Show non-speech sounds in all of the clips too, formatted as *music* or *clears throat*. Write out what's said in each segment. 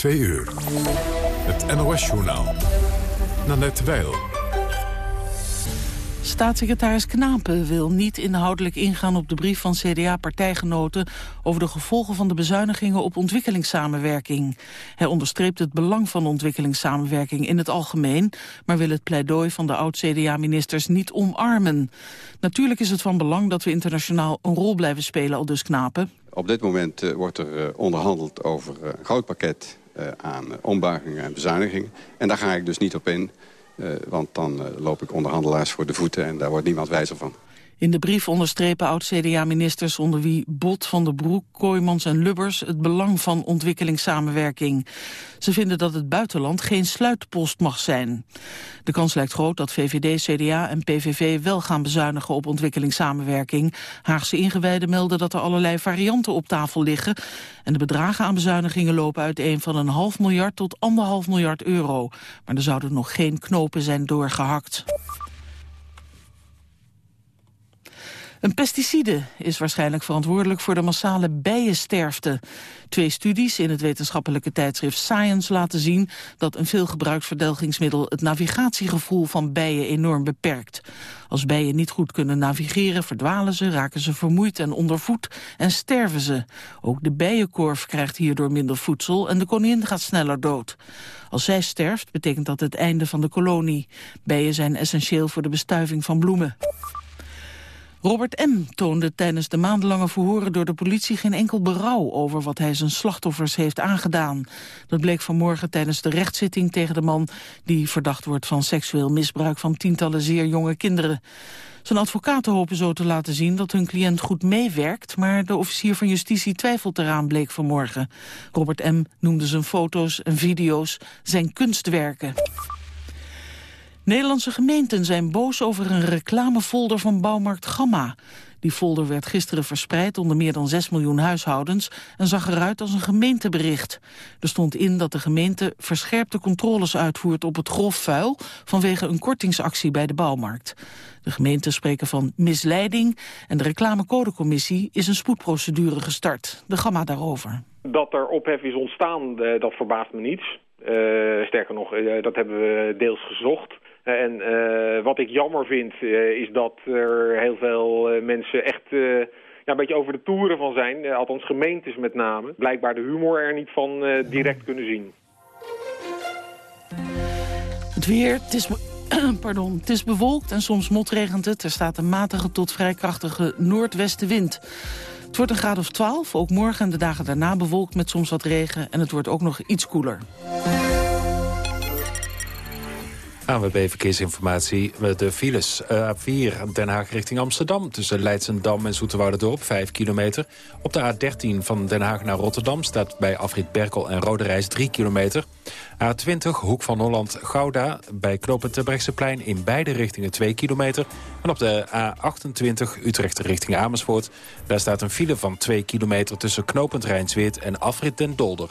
2 uur. Het NOS-journaal. Nanette Weil. Staatssecretaris Knapen wil niet inhoudelijk ingaan op de brief van CDA-partijgenoten over de gevolgen van de bezuinigingen op ontwikkelingssamenwerking. Hij onderstreept het belang van ontwikkelingssamenwerking in het algemeen, maar wil het pleidooi van de oud-CDA-ministers niet omarmen. Natuurlijk is het van belang dat we internationaal een rol blijven spelen, al dus Knapen. Op dit moment uh, wordt er uh, onderhandeld over uh, een groot pakket aan ombuigingen en bezuinigingen. En daar ga ik dus niet op in. Uh, want dan loop ik onderhandelaars voor de voeten en daar wordt niemand wijzer van. In de brief onderstrepen oud-CDA-ministers onder wie Bot, Van der Broek, Kooijmans en Lubbers het belang van ontwikkelingssamenwerking. Ze vinden dat het buitenland geen sluitpost mag zijn. De kans lijkt groot dat VVD, CDA en PVV wel gaan bezuinigen op ontwikkelingssamenwerking. Haagse ingewijden melden dat er allerlei varianten op tafel liggen. En de bedragen aan bezuinigingen lopen uiteen van een half miljard tot anderhalf miljard euro. Maar er zouden nog geen knopen zijn doorgehakt. Een pesticide is waarschijnlijk verantwoordelijk voor de massale bijensterfte. Twee studies in het wetenschappelijke tijdschrift Science laten zien dat een veelgebruikt verdelgingsmiddel het navigatiegevoel van bijen enorm beperkt. Als bijen niet goed kunnen navigeren, verdwalen ze, raken ze vermoeid en ondervoed en sterven ze. Ook de bijenkorf krijgt hierdoor minder voedsel en de koningin gaat sneller dood. Als zij sterft, betekent dat het einde van de kolonie. Bijen zijn essentieel voor de bestuiving van bloemen. Robert M. toonde tijdens de maandenlange verhoren door de politie geen enkel berouw over wat hij zijn slachtoffers heeft aangedaan. Dat bleek vanmorgen tijdens de rechtszitting tegen de man die verdacht wordt van seksueel misbruik van tientallen zeer jonge kinderen. Zijn advocaten hopen zo te laten zien dat hun cliënt goed meewerkt, maar de officier van justitie twijfelt eraan, bleek vanmorgen. Robert M. noemde zijn foto's en video's zijn kunstwerken. Nederlandse gemeenten zijn boos over een reclamefolder van bouwmarkt Gamma. Die folder werd gisteren verspreid onder meer dan 6 miljoen huishoudens... en zag eruit als een gemeentebericht. Er stond in dat de gemeente verscherpte controles uitvoert op het grof vuil... vanwege een kortingsactie bij de bouwmarkt. De gemeenten spreken van misleiding... en de reclamecodecommissie is een spoedprocedure gestart. De Gamma daarover. Dat er ophef is ontstaan, dat verbaast me niets. Uh, sterker nog, uh, dat hebben we deels gezocht... En uh, wat ik jammer vind uh, is dat er heel veel uh, mensen echt ja, een beetje over de toeren van zijn. althans gemeentes met name. Blijkbaar de humor er niet van direct kunnen zien. Het weer, het is, *clears throat* pardon, het is bewolkt en soms motregent het. Er staat een matige tot vrij krachtige noordwestenwind. Het wordt een graad of 12, ook morgen en de dagen daarna bewolkt met soms wat regen. En het wordt ook nog iets koeler. ANWB Verkeersinformatie. De files uh, A4 Den Haag richting Amsterdam... tussen Leidsendam en Zoeterwouderdorp, 5 kilometer. Op de A13 van Den Haag naar Rotterdam... staat bij afrit Berkel en Roderijs 3 kilometer. A20 Hoek van Holland-Gouda bij knooppunt Terbrechtseplein... in beide richtingen 2 kilometer. En op de A28 Utrecht richting Amersfoort... daar staat een file van 2 kilometer tussen knooppunt Rijnsweert... en afrit Den Dolder.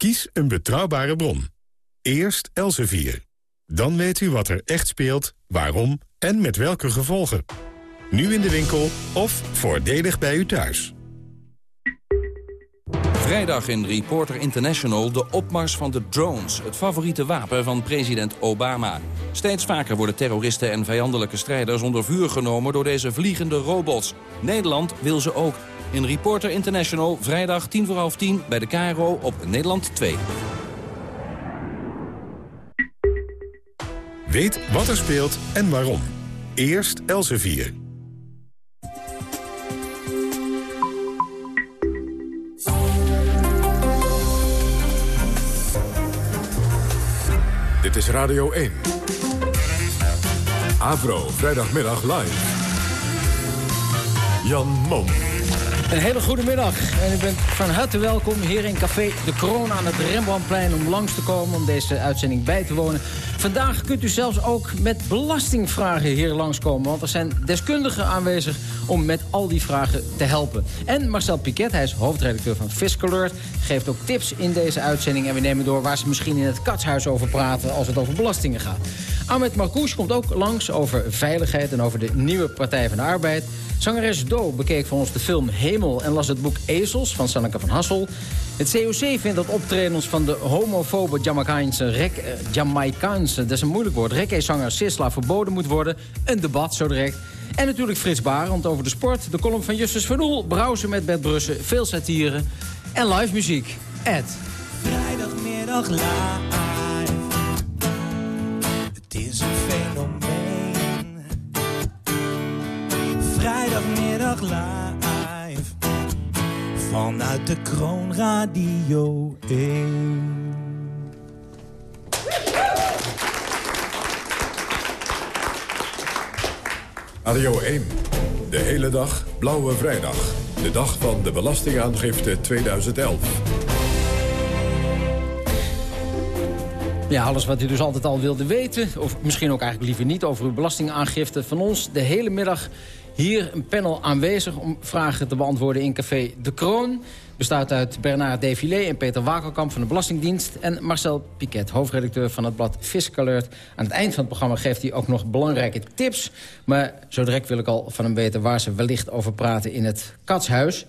Kies een betrouwbare bron. Eerst Elsevier. Dan weet u wat er echt speelt, waarom en met welke gevolgen. Nu in de winkel of voordelig bij u thuis. Vrijdag in Reporter International de opmars van de drones... het favoriete wapen van president Obama. Steeds vaker worden terroristen en vijandelijke strijders onder vuur genomen... door deze vliegende robots. Nederland wil ze ook. In Reporter International, vrijdag 10 voor half 10 bij de KRO op Nederland 2. Weet wat er speelt en waarom. Eerst Elsevier. Dit is Radio 1. Avro, vrijdagmiddag live. Jan Mom. Een hele goede middag en u bent van harte welkom hier in Café De Kroon aan het Rembrandtplein om langs te komen om deze uitzending bij te wonen. Vandaag kunt u zelfs ook met belastingvragen hier langskomen, want er zijn deskundigen aanwezig om met al die vragen te helpen. En Marcel Piquet, hij is hoofdredacteur van Fiscalert, geeft ook tips in deze uitzending en we nemen door waar ze misschien in het katshuis over praten als het over belastingen gaat. Ahmed Marcouch komt ook langs over veiligheid en over de nieuwe Partij van de Arbeid. Zangeres Do bekeek voor ons de film Hemel en las het boek Ezels van Sanneke van Hassel. Het COC vindt dat optredens van de homofobe Jamaicaanse, rek, eh, Jamaicaanse dat is een moeilijk woord, reggae-zanger Sisla verboden moet worden. Een debat zo direct. En natuurlijk Frits Barend over de sport, de column van Justus van Oel, browsen met Bert Brussen, veel satire en live muziek. Ed. Vrijdagmiddag. Het is een fenomeen. Vrijdagmiddag live. Vanuit de Kroonradio 1. Radio 1. De hele dag Blauwe Vrijdag. De dag van de Belastingaangifte 2011. Ja, alles wat u dus altijd al wilde weten, of misschien ook eigenlijk liever niet... over uw belastingaangifte van ons de hele middag hier een panel aanwezig... om vragen te beantwoorden in Café De Kroon. Bestaat uit Bernard Defilé en Peter Wakelkamp van de Belastingdienst... en Marcel Piquet, hoofdredacteur van het blad Fiscalert. Aan het eind van het programma geeft hij ook nog belangrijke tips. Maar zo direct wil ik al van hem weten waar ze wellicht over praten in het Katshuis...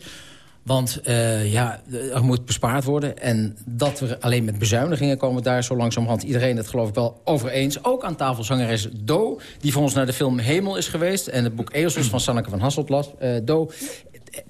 Want uh, ja, er moet bespaard worden. En dat we alleen met bezuinigingen komen daar zo langzamerhand iedereen het geloof ik wel over eens. Ook aan tafel zangeres Do, die voor ons naar de film Hemel is geweest. En het boek Eelsels van Sanneke van Hasselt las. Uh, Do,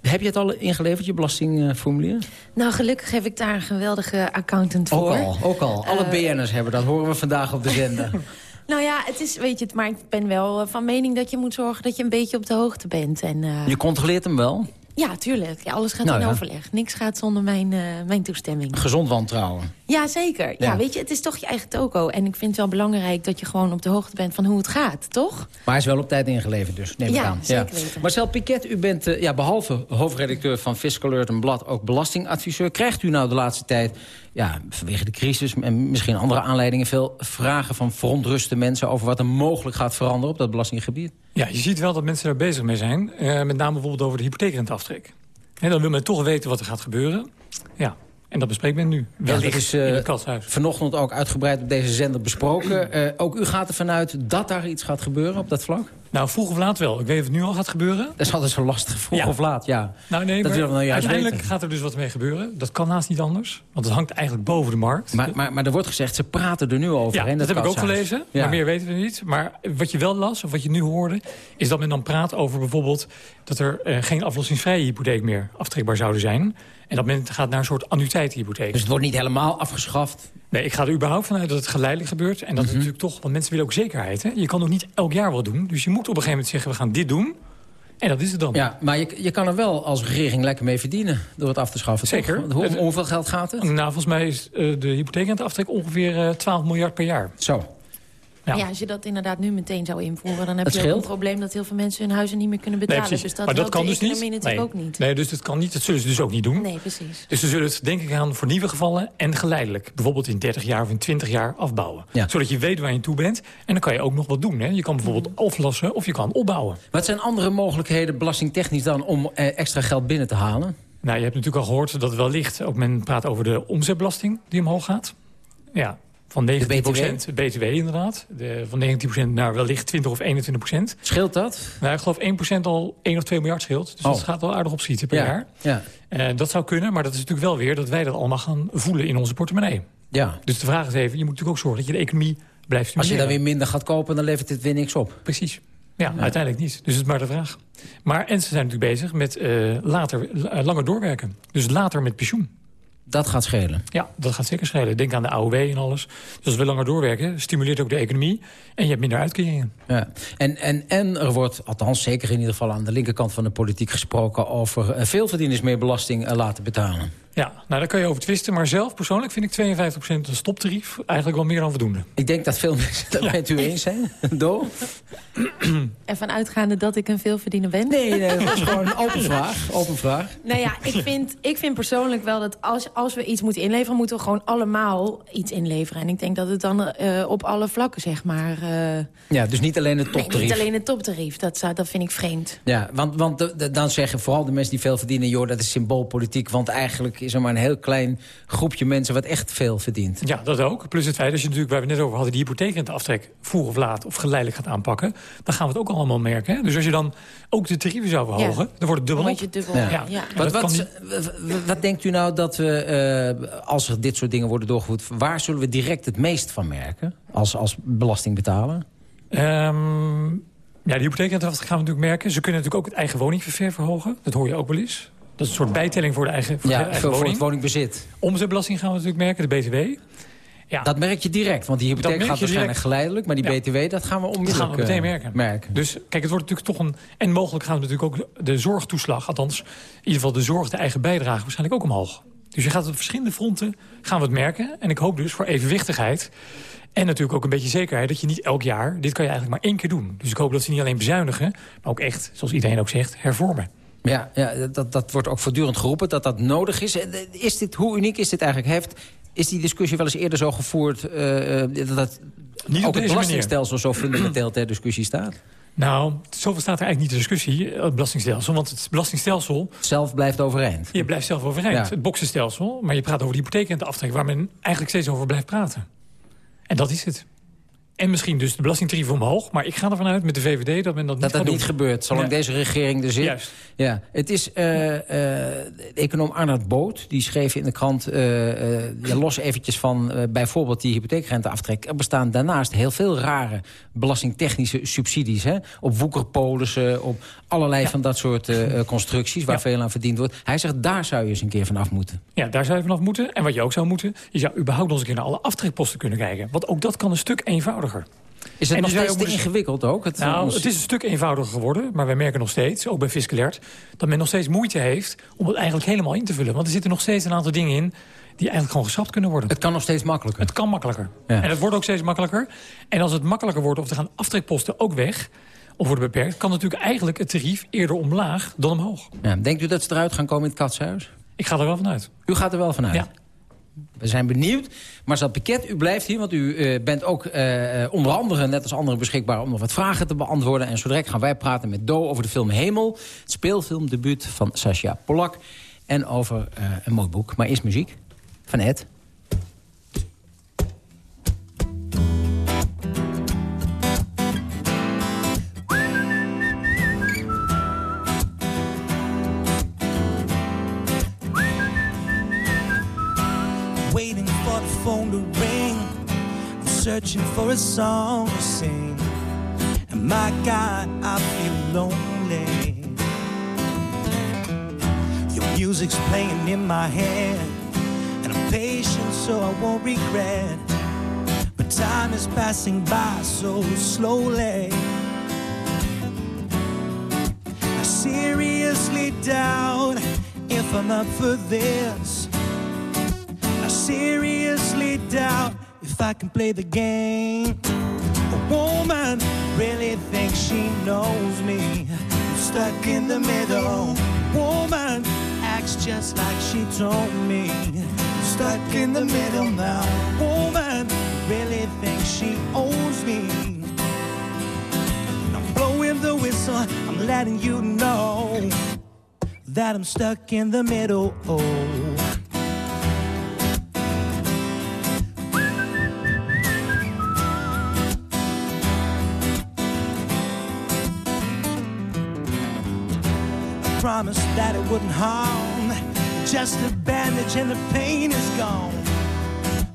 heb je het al ingeleverd, je belastingformulier? Nou, gelukkig heb ik daar een geweldige accountant voor. Ook al, ook al. Alle uh, BN'ers hebben dat, horen we vandaag op de zender. *laughs* Nou ja, het is, weet je, maar ik ben wel van mening dat je moet zorgen dat je een beetje op de hoogte bent. En, uh... Je controleert hem wel? Ja, tuurlijk. Ja, alles gaat nou, in ja. overleg. Niks gaat zonder mijn, uh, mijn toestemming. Gezond wantrouwen. Ja, zeker. Ja. ja. weet je, het is toch je eigen toko. En ik vind het wel belangrijk dat je gewoon op de hoogte bent van hoe het gaat, toch? Maar hij is wel op tijd ingeleverd dus, neem ja, ik aan. Zeker weten. Marcel Piquet, u bent uh, ja, behalve hoofdredacteur van Fiscal Alert en Blad... ook belastingadviseur. Krijgt u nou de laatste tijd, ja, vanwege de crisis... en misschien andere aanleidingen, veel vragen van verontruste mensen... over wat er mogelijk gaat veranderen op dat belastinggebied? Ja, je ziet wel dat mensen daar bezig mee zijn. Uh, met name bijvoorbeeld over de hypotheekrenteaftrek. En dan wil men toch weten wat er gaat gebeuren. Ja, en dat bespreekt men nu. Ja, dat is, uh, katshuis. vanochtend ook uitgebreid op deze zender besproken. Uh, ook u gaat ervan uit dat daar iets gaat gebeuren op dat vlak? Nou, vroeg of laat wel. Ik weet of het nu al gaat gebeuren. Dat is altijd zo lastig, vroeg ja. of laat, ja. Nou nee, dat maar nou uiteindelijk weten. gaat er dus wat mee gebeuren. Dat kan naast niet anders, want het hangt eigenlijk boven de markt. Maar, maar, maar er wordt gezegd, ze praten er nu over. Ja, dat, dat heb ik ook gelezen, ja. maar meer weten we niet. Maar wat je wel las, of wat je nu hoorde... is dat men dan praat over bijvoorbeeld... dat er uh, geen aflossingsvrije hypotheek meer aftrekbaar zouden zijn... En dat men gaat naar een soort annuïteitshypotheek. Dus het wordt niet helemaal afgeschaft? Nee, ik ga er überhaupt vanuit dat het geleidelijk gebeurt. En dat mm -hmm. het natuurlijk toch, want mensen willen ook zekerheid. Hè? Je kan ook niet elk jaar wat doen. Dus je moet op een gegeven moment zeggen, we gaan dit doen. En dat is het dan. Ja, maar je, je kan er wel als regering lekker mee verdienen door het af te schaffen. Zeker. Hoe, om hoeveel geld gaat het? Nou, volgens mij is uh, de hypotheekrenteaftrek ongeveer uh, 12 miljard per jaar. Zo. Ja. ja. als je dat inderdaad nu meteen zou invoeren... dan heb het je ook een probleem dat heel veel mensen hun huizen niet meer kunnen betalen. Nee, dus dat, maar dat kan dus niet. natuurlijk nee. ook niet. Nee, dus dat kan niet. Dat zullen ze dus ook niet doen. Nee, precies. Dus ze zullen het denk ik gaan voor nieuwe gevallen en geleidelijk. Bijvoorbeeld in 30 jaar of in 20 jaar afbouwen. Ja. Zodat je weet waar je toe bent. En dan kan je ook nog wat doen. Hè. Je kan bijvoorbeeld mm. aflossen of je kan opbouwen. Wat zijn andere mogelijkheden belastingtechnisch dan om eh, extra geld binnen te halen? Nou, je hebt natuurlijk al gehoord dat wellicht... ook men praat over de omzetbelasting die omhoog gaat. Ja, van 19 BTW? BTW inderdaad. De, van 19% naar wellicht 20 of 21% Scheelt dat? Nou, ik geloof 1% al 1 of 2 miljard scheelt. Dus oh. dat gaat wel aardig opschieten per ja. jaar. Ja. Uh, dat zou kunnen, maar dat is natuurlijk wel weer... dat wij dat allemaal gaan voelen in onze portemonnee. Ja. Dus de vraag is even, je moet natuurlijk ook zorgen... dat je de economie blijft stimuleren. Als je dan weer minder gaat kopen, dan levert het weer niks op. Precies. Ja, ja, uiteindelijk niet. Dus het is maar de vraag. Maar en ze zijn natuurlijk bezig met uh, later, uh, langer doorwerken. Dus later met pensioen. Dat gaat schelen? Ja, dat gaat zeker schelen. Denk aan de AOW en alles. Dus als we langer doorwerken, stimuleert ook de economie... en je hebt minder uitkeringen. Ja. En, en, en er wordt, althans zeker in ieder geval aan de linkerkant van de politiek gesproken... over uh, veelverdieners meer belasting uh, laten betalen. Ja, nou daar kan je over twisten. Maar zelf persoonlijk vind ik 52% een stoptarief eigenlijk wel meer dan voldoende. Ik denk dat veel mensen dat met u eens zijn. *laughs* Do? Ervan uitgaande dat ik een veelverdiener ben? Nee, nee, dat is gewoon een open vraag. Open vraag. Nou ja, ik vind, ik vind persoonlijk wel dat als, als we iets moeten inleveren... moeten we gewoon allemaal iets inleveren. En ik denk dat het dan uh, op alle vlakken, zeg maar... Uh... Ja, dus niet alleen het toptarief. Nee, niet alleen het toptarief. Dat, zou, dat vind ik vreemd. Ja, want, want de, de, dan zeggen vooral de mensen die veel verdienen... joh, dat is symboolpolitiek. Want eigenlijk is er maar een heel klein groepje mensen... wat echt veel verdient. Ja, dat ook. Plus het feit dat je natuurlijk, waar we net over hadden... die hypotheekrenteaftrek vroeg of laat of geleidelijk gaat aanpakken... dan gaan we het ook allemaal merken. Hè? Dus als je dan ook de tarieven zou verhogen... dan wordt het dubbel. Je dubbel, ja. ja. Wat, wat, wat, denkt u nou dat we, uh, als er dit soort dingen worden doorgevoerd... waar zullen we direct het meest van merken als, als belastingbetaler? Um, ja, de hypotheekrenteaftrek gaan we natuurlijk merken. Ze kunnen natuurlijk ook het eigen woningverver verhogen. Dat hoor je ook wel eens. Dat is een soort bijtelling voor de eigen, voor ja, de eigen voor, woning. het woningbezit. Omzetbelasting gaan we natuurlijk merken, de BTW. Ja. Dat merk je direct, want die hypotheek gaat waarschijnlijk direct. geleidelijk... maar die BTW, dat gaan we onmiddellijk dat gaan we meteen eh, merken. merken. Dus kijk, het wordt natuurlijk toch een... en mogelijk gaan we natuurlijk ook de zorgtoeslag... althans, in ieder geval de zorg, de eigen bijdrage... waarschijnlijk ook omhoog. Dus je gaat op verschillende fronten gaan we het merken. En ik hoop dus voor evenwichtigheid... En natuurlijk ook een beetje zekerheid dat je niet elk jaar... dit kan je eigenlijk maar één keer doen. Dus ik hoop dat ze niet alleen bezuinigen... maar ook echt, zoals iedereen ook zegt, hervormen. Ja, ja dat, dat wordt ook voortdurend geroepen dat dat nodig is. is dit, hoe uniek is dit eigenlijk? Heeft, is die discussie wel eens eerder zo gevoerd... Uh, dat, dat niet ook het belastingstelsel zo fundamenteel ter discussie staat? Nou, zoveel staat er eigenlijk niet de discussie, het belastingstelsel. Want het belastingstelsel... Zelf blijft overeind. Je blijft zelf overeind, het boksenstelsel. Maar je praat over de hypotheek en de aftrek... waar men eigenlijk steeds over blijft praten. En dat is het. En misschien dus de belastingtarieven omhoog. Maar ik ga ervan uit met de VVD dat men dat niet Dat dat niet gebeurt, zolang deze regering er zit. Juist. Ja, het is uh, uh, econoom Arnold Boot. Die schreef in de krant, uh, ja, los eventjes van bijvoorbeeld die hypotheekrenteaftrek. Er bestaan daarnaast heel veel rare belastingtechnische subsidies. Hè? Op woekerpolissen, op allerlei van dat soort constructies waar veel aan verdiend wordt. Hij zegt, daar zou je eens een keer vanaf moeten. Ja, daar zou je vanaf moeten. En wat je ook zou moeten, je zou überhaupt nog eens een keer naar alle aftrekposten kunnen kijken. Want ook dat kan een stuk eenvoudiger. Is het nog steeds te ingewikkeld ook? Het, nou, het is een stuk eenvoudiger geworden. Maar wij merken nog steeds, ook bij Fiscalert... dat men nog steeds moeite heeft om het eigenlijk helemaal in te vullen. Want er zitten nog steeds een aantal dingen in... die eigenlijk gewoon geschrapt kunnen worden. Het kan nog steeds makkelijker. Het kan makkelijker. En het wordt ook steeds makkelijker. En als het makkelijker wordt of er gaan aftrekposten ook weg of worden beperkt... kan natuurlijk eigenlijk het tarief eerder omlaag dan omhoog. Ja, denkt u dat ze eruit gaan komen in het katshuis? Ik ga er wel vanuit. U gaat er wel vanuit? Ja. We zijn benieuwd. Marcel Piquet, u blijft hier, want u uh, bent ook uh, onder andere... net als anderen beschikbaar om nog wat vragen te beantwoorden. En zo gaan wij praten met Do over de film Hemel. Het speelfilmdebuut van Sascha Polak. En over een mooi boek. Maar eerst muziek van Ed. Phone to ring. I'm searching for a song to sing. And my God, I feel lonely. Your music's playing in my head. And I'm patient so I won't regret. But time is passing by so slowly. I seriously doubt if I'm up for this I seriously doubt if I can play the game. A woman really thinks she knows me. I'm stuck in the middle. Woman acts just like she told me. I'm stuck in the middle now. Woman really thinks she owns me. I'm blowing the whistle. I'm letting you know that I'm stuck in the middle. Promised that it wouldn't harm. Just a bandage and the pain is gone.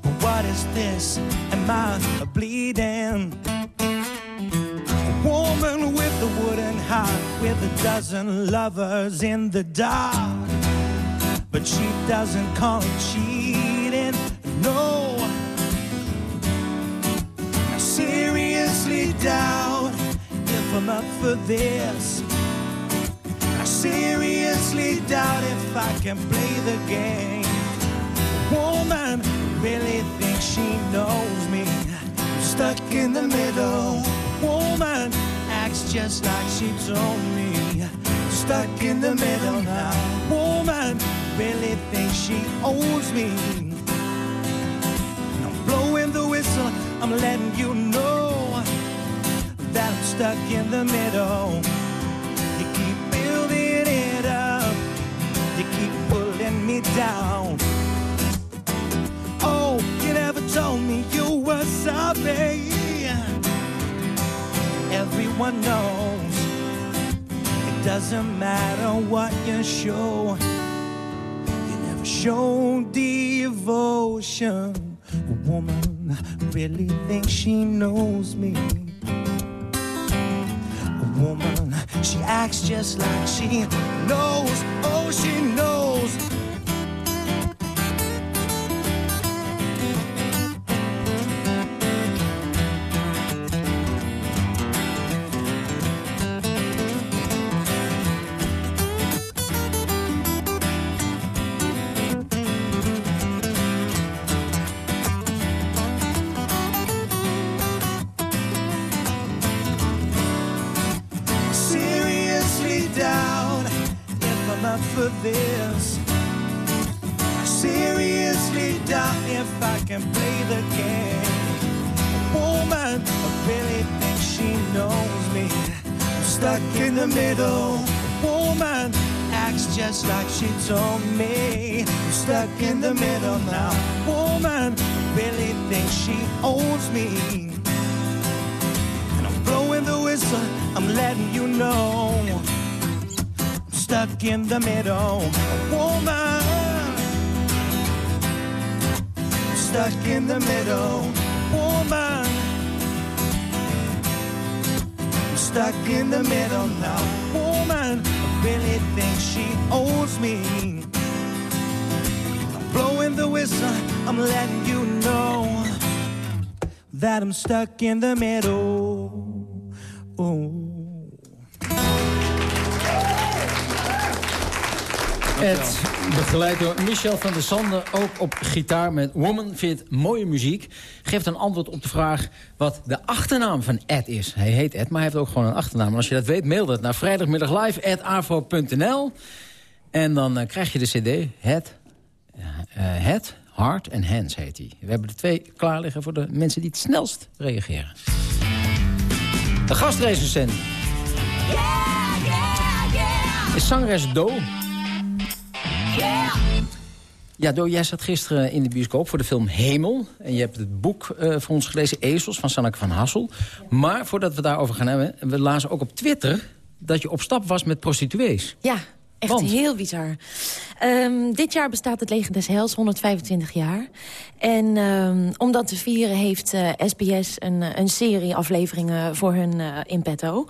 But what is this? Am I bleeding? A woman with a wooden heart, with a dozen lovers in the dark. But she doesn't call it cheating, no. I seriously doubt if I'm up for this seriously doubt if I can play the game. Woman really thinks she knows me. Stuck in the middle. Woman acts just like she told me. Stuck in the middle now. Woman really thinks she owes me. I'm blowing the whistle. I'm letting you know that I'm stuck in the middle. Down. Oh, you never told me you were sorry. Everyone knows it doesn't matter what you show. You never show devotion. A woman really thinks she knows me. A woman, she acts just like she knows. Oh, she knows. Me blowing the whistle, I'm letting you know. I'm stuck in the middle, woman. I'm Stuck in the middle, woman. I'm stuck in the middle now, woman. I really think she owes me. I'm blowing the whistle, I'm letting you know that I'm stuck in the middle. Ed, begeleid door Michel van der Sande, ook op gitaar met Woman, vindt mooie muziek. Geeft een antwoord op de vraag wat de achternaam van Ed is. Hij heet Ed, maar hij heeft ook gewoon een achternaam. En als je dat weet, mail dat naar vrijdagmiddaglive.afro.nl. En dan uh, krijg je de cd, Het, uh, Het, Heart and Hands heet hij. We hebben er twee klaar liggen voor de mensen die het snelst reageren. De gastrecensent Yeah, yeah, yeah. is zangeres Do. Ja, Do, jij zat gisteren in de bioscoop voor de film Hemel. En je hebt het boek uh, voor ons gelezen, Ezels, van Sanneke van Hassel. Maar voordat we daarover gaan hebben... we lazen ook op Twitter dat je op stap was met prostituees. Ja, echt Want? heel bizar. Ehm, dit jaar bestaat het Leger des Heils 125 jaar. En ehm, om dat te vieren heeft eh, SBS een, eh, een serie afleveringen voor hun eh, in petto.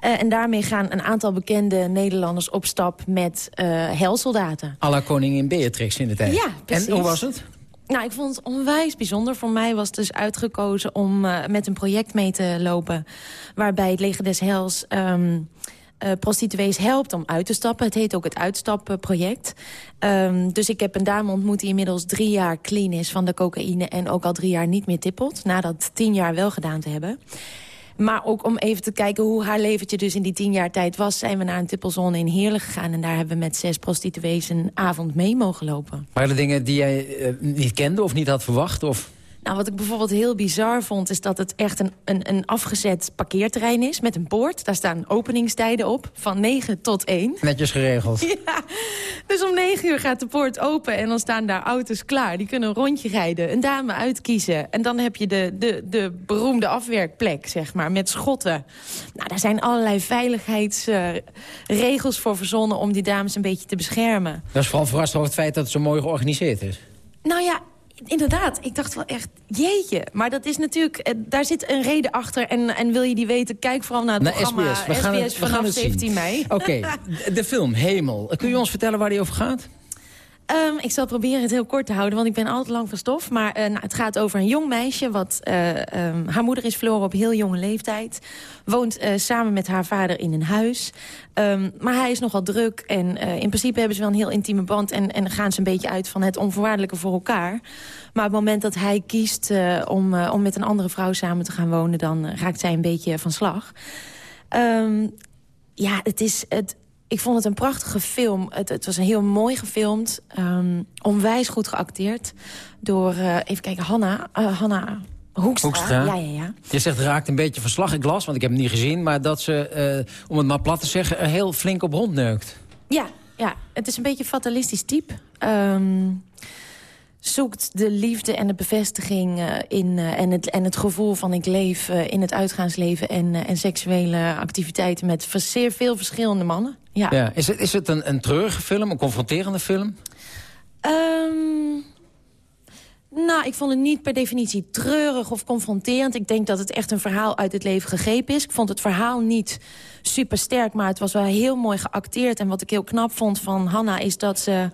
Eh, en daarmee gaan een aantal bekende Nederlanders op stap met eh helsoldaten. à la koningin Beatrix in de tijd. Ja, precies. En hoe was het? Nou, ik vond het onwijs bijzonder. Voor mij was het dus uitgekozen om eh, met een project mee te lopen... waarbij het Leger des Heils ehm, eh, prostituees helpt om uit te stappen. Het heet ook het Uitstapproject. Ehm, dus ik heb een dame ontmoet die inmiddels drie jaar clean is van de cocaïne... en ook al drie jaar niet meer tippelt, na dat tien jaar wel gedaan te hebben. Maar ook om even te kijken hoe haar leventje dus in die tien jaar tijd was... zijn we naar een tippelzone in Heerlen gegaan... en daar hebben we met zes prostituees een avond mee mogen lopen. Waren er dingen die jij eh, niet kende of niet had verwacht? Of... Nou, wat ik bijvoorbeeld heel bizar vond... is dat het echt een, een, een afgezet parkeerterrein is met een poort. Daar staan openingstijden op, van 9 tot 1. *laughs* Netjes geregeld. Ja, dus om 9 uur gaat de poort open en dan staan daar auto's klaar. Die kunnen een rondje rijden, een dame uitkiezen. En dan heb je de, de, de beroemde afwerkplek, zeg maar, met schotten. Nou, daar zijn allerlei veiligheidsregels voor verzonnen... om die dames een beetje te beschermen. Dat is vooral verrast over het feit dat het zo mooi georganiseerd is. Nou ja, inderdaad. Ik dacht wel echt, jeetje. Maar dat is natuurlijk, eh, daar zit een reden achter. En, en wil je die weten, kijk vooral naar het Naar programma SBS. We gaan het, we vanaf gaan het 17 zien. mei. Oké, *laughs* de film Hemel. Kun je ons vertellen waar die over gaat? Ehm, ik zal proberen het heel kort te houden, want ik ben altijd lang van stof. Maar eh, nou, het gaat over een jong meisje. Wat, eh, ehm, haar moeder is verloren op heel jonge leeftijd. Woont eh, samen met haar vader in een huis. Ehm, maar hij is nogal druk. En in principe hebben ze wel een heel intieme band. En, en gaan ze een beetje uit van het onvoorwaardelijke voor elkaar. Maar op het moment dat hij kiest om, om met een andere vrouw samen te gaan wonen... dan raakt zij een beetje van slag. Ja, het is... Het, ik vond het een prachtige film. Het, het was een heel mooi gefilmd. ehm, onwijs goed geacteerd. Door, eh, even kijken, Hanna. eh, Hanna Hoekstra. Hoekstra. Ja, ja, ja. Je zegt raakt een beetje van slag. Ik las, want ik heb het niet gezien. Maar dat ze, eh, om het maar plat te zeggen, er heel flink op rondneukt. Ja, ja, het is een beetje een fatalistisch type. Ehm, zoekt de liefde en de bevestiging eh, in, eh, en, het, en het gevoel van ik leef eh, in het uitgaansleven... en, en seksuele activiteiten met zeer veel verschillende mannen. Ja. Ja. Is, het, is het een, een treurige film, een confronterende film? Ehm, nou, ik vond het niet per definitie treurig of confronterend. Ik denk dat het echt een verhaal uit het leven gegrepen is. Ik vond het verhaal niet super sterk, maar het was wel heel mooi geacteerd. En wat ik heel knap vond van Hanna is dat ze...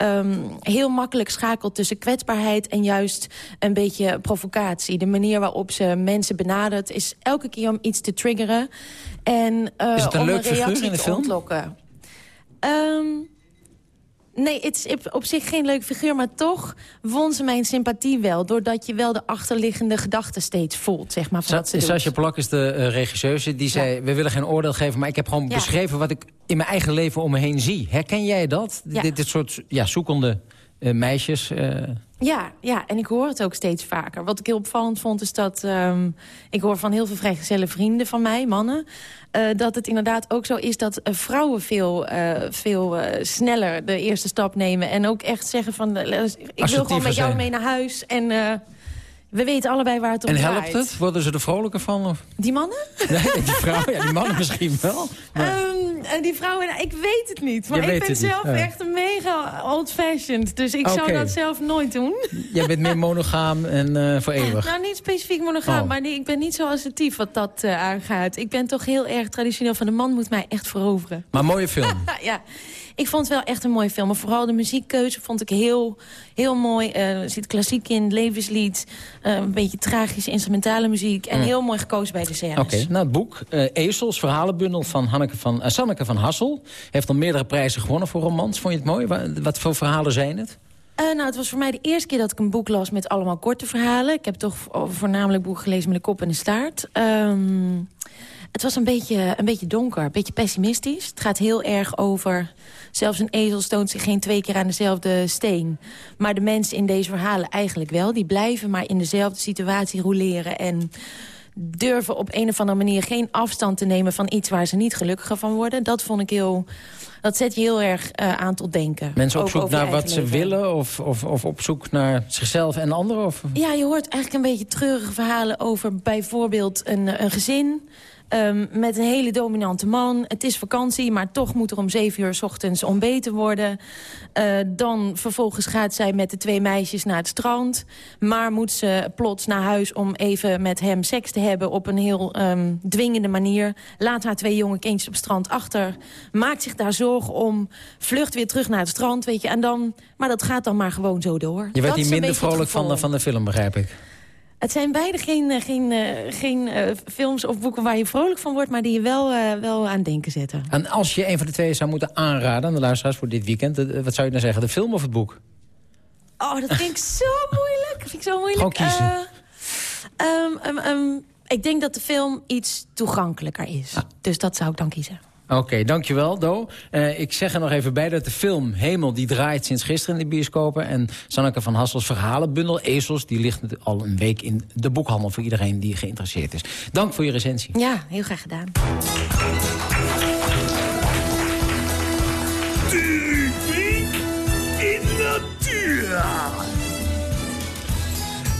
ehm, heel makkelijk schakelt tussen kwetsbaarheid en juist een beetje provocatie. De manier waarop ze mensen benadert is elke keer om iets te triggeren. En Is het een om een reactie in de te film? ontlokken. Ehm, Nee, het is op zich geen leuk figuur, maar toch won ze mijn sympathie wel. Doordat je wel de achterliggende gedachten steeds voelt, zeg maar, van wat ze doet. Sascha Plak is de uh, regisseuse. Die zei, we willen geen oordeel geven, maar ik heb gewoon Ja. beschreven... wat ik in mijn eigen leven om me heen zie. Herken jij dat? Ja. Dit, dit soort ja, zoekende meisjes... Uh... Ja, ja, en ik hoor het ook steeds vaker. Wat ik heel opvallend vond is dat... Um, ik hoor van heel veel vrijgezelle vrienden van mij, mannen... Uh, dat het inderdaad ook zo is dat uh, vrouwen veel, uh, veel sneller de eerste stap nemen. En ook echt zeggen van, ik wil gewoon met jou zijn. mee naar huis. En we weten allebei waar het om En draait. helpt het? Worden ze er vrolijker van? Of? Die mannen? *laughs* Nee, die vrouwen, ja, die mannen misschien wel. Maar... Um, die vrouwen, nou, ik weet het niet. Maar Je ik ben zelf niet. echt een mega old-fashioned. Dus ik okay. zou dat zelf nooit doen. *laughs* Jij bent meer monogaam en uh, voor eeuwig. Nou, niet specifiek monogaam, Oh. maar die, ik ben niet zo assertief wat dat uh, aangaat. Ik ben toch heel erg traditioneel van de man moet mij echt veroveren. Maar mooie film. *laughs* ja, ik vond het wel echt een mooie film. Maar vooral de muziekkeuze vond ik heel, heel mooi. Uh, er zit klassiek in, levenslied, uh, een beetje tragische instrumentale muziek. En mm. heel mooi gekozen bij de scènes. Oké, okay. nou het boek uh, Ezels, verhalenbundel van, Hanneke van Sanneke van Hassel. Heeft al meerdere prijzen gewonnen voor romans. Vond je het mooi? Wat, wat voor verhalen zijn het? Uh, nou, het was voor mij de eerste keer dat ik een boek las met allemaal korte verhalen. Ik heb toch voornamelijk boeken gelezen met een kop en een staart. Um, het was een beetje, een beetje donker, een beetje pessimistisch. Het gaat heel erg over... zelfs een ezel stoont zich geen twee keer aan dezelfde steen. Maar de mensen in deze verhalen eigenlijk wel. Die blijven maar in dezelfde situatie roleren... en durven op een of andere manier geen afstand te nemen... van iets waar ze niet gelukkiger van worden. Dat vond ik heel... Dat zet je heel erg uh, aan tot denken. Mensen op zoek naar wat ze willen? Of, of, of op zoek naar zichzelf en anderen? Of? Ja, je hoort eigenlijk een beetje treurige verhalen over bijvoorbeeld een, een gezin... Um, met een hele dominante man. Het is vakantie, maar toch moet er om zeven uur s ochtends ontbeten worden. Uh, dan vervolgens gaat zij met de twee meisjes naar het strand. Maar moet ze plots naar huis om even met hem seks te hebben... op een heel um, dwingende manier. Laat haar twee jonge kindjes op het strand achter. Maakt zich daar zorgen om. Vlucht weer terug naar het strand, weet je. En dan, maar dat gaat dan maar gewoon zo door. Je werd hier minder vrolijk van de, van de film, begrijp ik. Het zijn beide geen, geen, uh, geen uh, films of boeken waar je vrolijk van wordt... maar die je wel, wel aan denken zetten. En als je een van de twee zou moeten aanraden aan de luisteraars voor dit weekend... wat zou je dan zeggen, de film of het boek? Oh, dat vind ik *laughs* zo moeilijk. Dat vind ik zo moeilijk. Gewoon kiezen. Um, um, um, ik denk dat de film iets toegankelijker is. Ah. Dus dat zou ik dan kiezen. Oké, dankjewel, Do. Uh, ik zeg er nog even bij dat de film Hemel... die draait sinds gisteren in de bioscopen. En Sanneke van Hassels verhalenbundel Ezels... die ligt al een week in de boekhandel... voor iedereen die geïnteresseerd is. Dank voor je recensie. Ja, heel graag gedaan.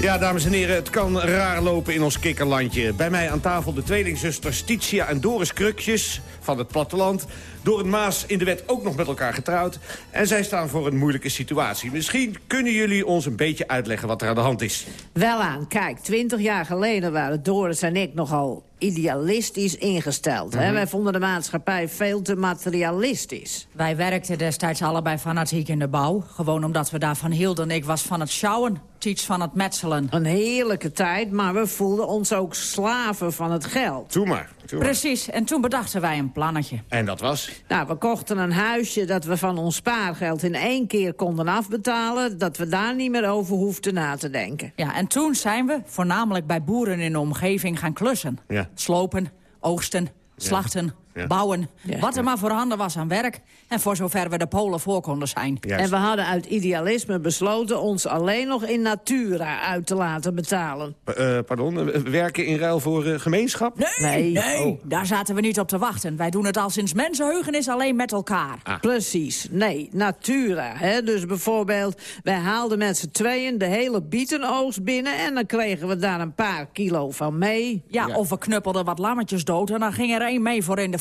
Ja, dames en heren, het kan raar lopen in ons kikkerlandje. Bij mij aan tafel de tweelingzusters Titia en Doris Krukjes van het platteland. Door een Maas in de wet ook nog met elkaar getrouwd. En zij staan voor een moeilijke situatie. Misschien kunnen jullie ons een beetje uitleggen wat er aan de hand is. Wel aan, kijk, twintig jaar geleden waren Doris en ik nogal idealistisch ingesteld. hè? Mhm. Wij vonden de maatschappij veel te materialistisch. Wij werkten destijds allebei fanatiek in de bouw. Gewoon omdat we daarvan hielden. Ik was van het sjouwen, Teach van het metselen. Een heerlijke tijd, maar we voelden ons ook slaven van het geld. Doe maar. Doe maar. Precies, en toen bedachten wij een plannetje. En dat was? Nou, we kochten een huisje dat we van ons spaargeld in één keer konden afbetalen... dat we daar niet meer over hoefden na te denken. Ja, en toen zijn we voornamelijk bij boeren in de omgeving gaan klussen. Ja. Slopen, oogsten, slachten, Ja. Bouwen. Ja. Wat er maar voorhanden was aan werk. En voor zover we de Polen voor konden zijn. En we hadden uit idealisme besloten ons alleen nog in natura uit te laten betalen. Eh, pardon, eh, werken in ruil voor eh, gemeenschap? Nee, nee, Oh. daar zaten we niet op te wachten. Wij doen het al sinds mensenheugenis alleen met elkaar. Ah. Precies, nee, natura. Hè? Dus bijvoorbeeld, wij haalden met z'n tweeën de hele bietenoogst binnen... en dan kregen we daar een paar kilo van mee. Ja, of we knuppelden wat lammetjes dood en dan ging er één mee voor in de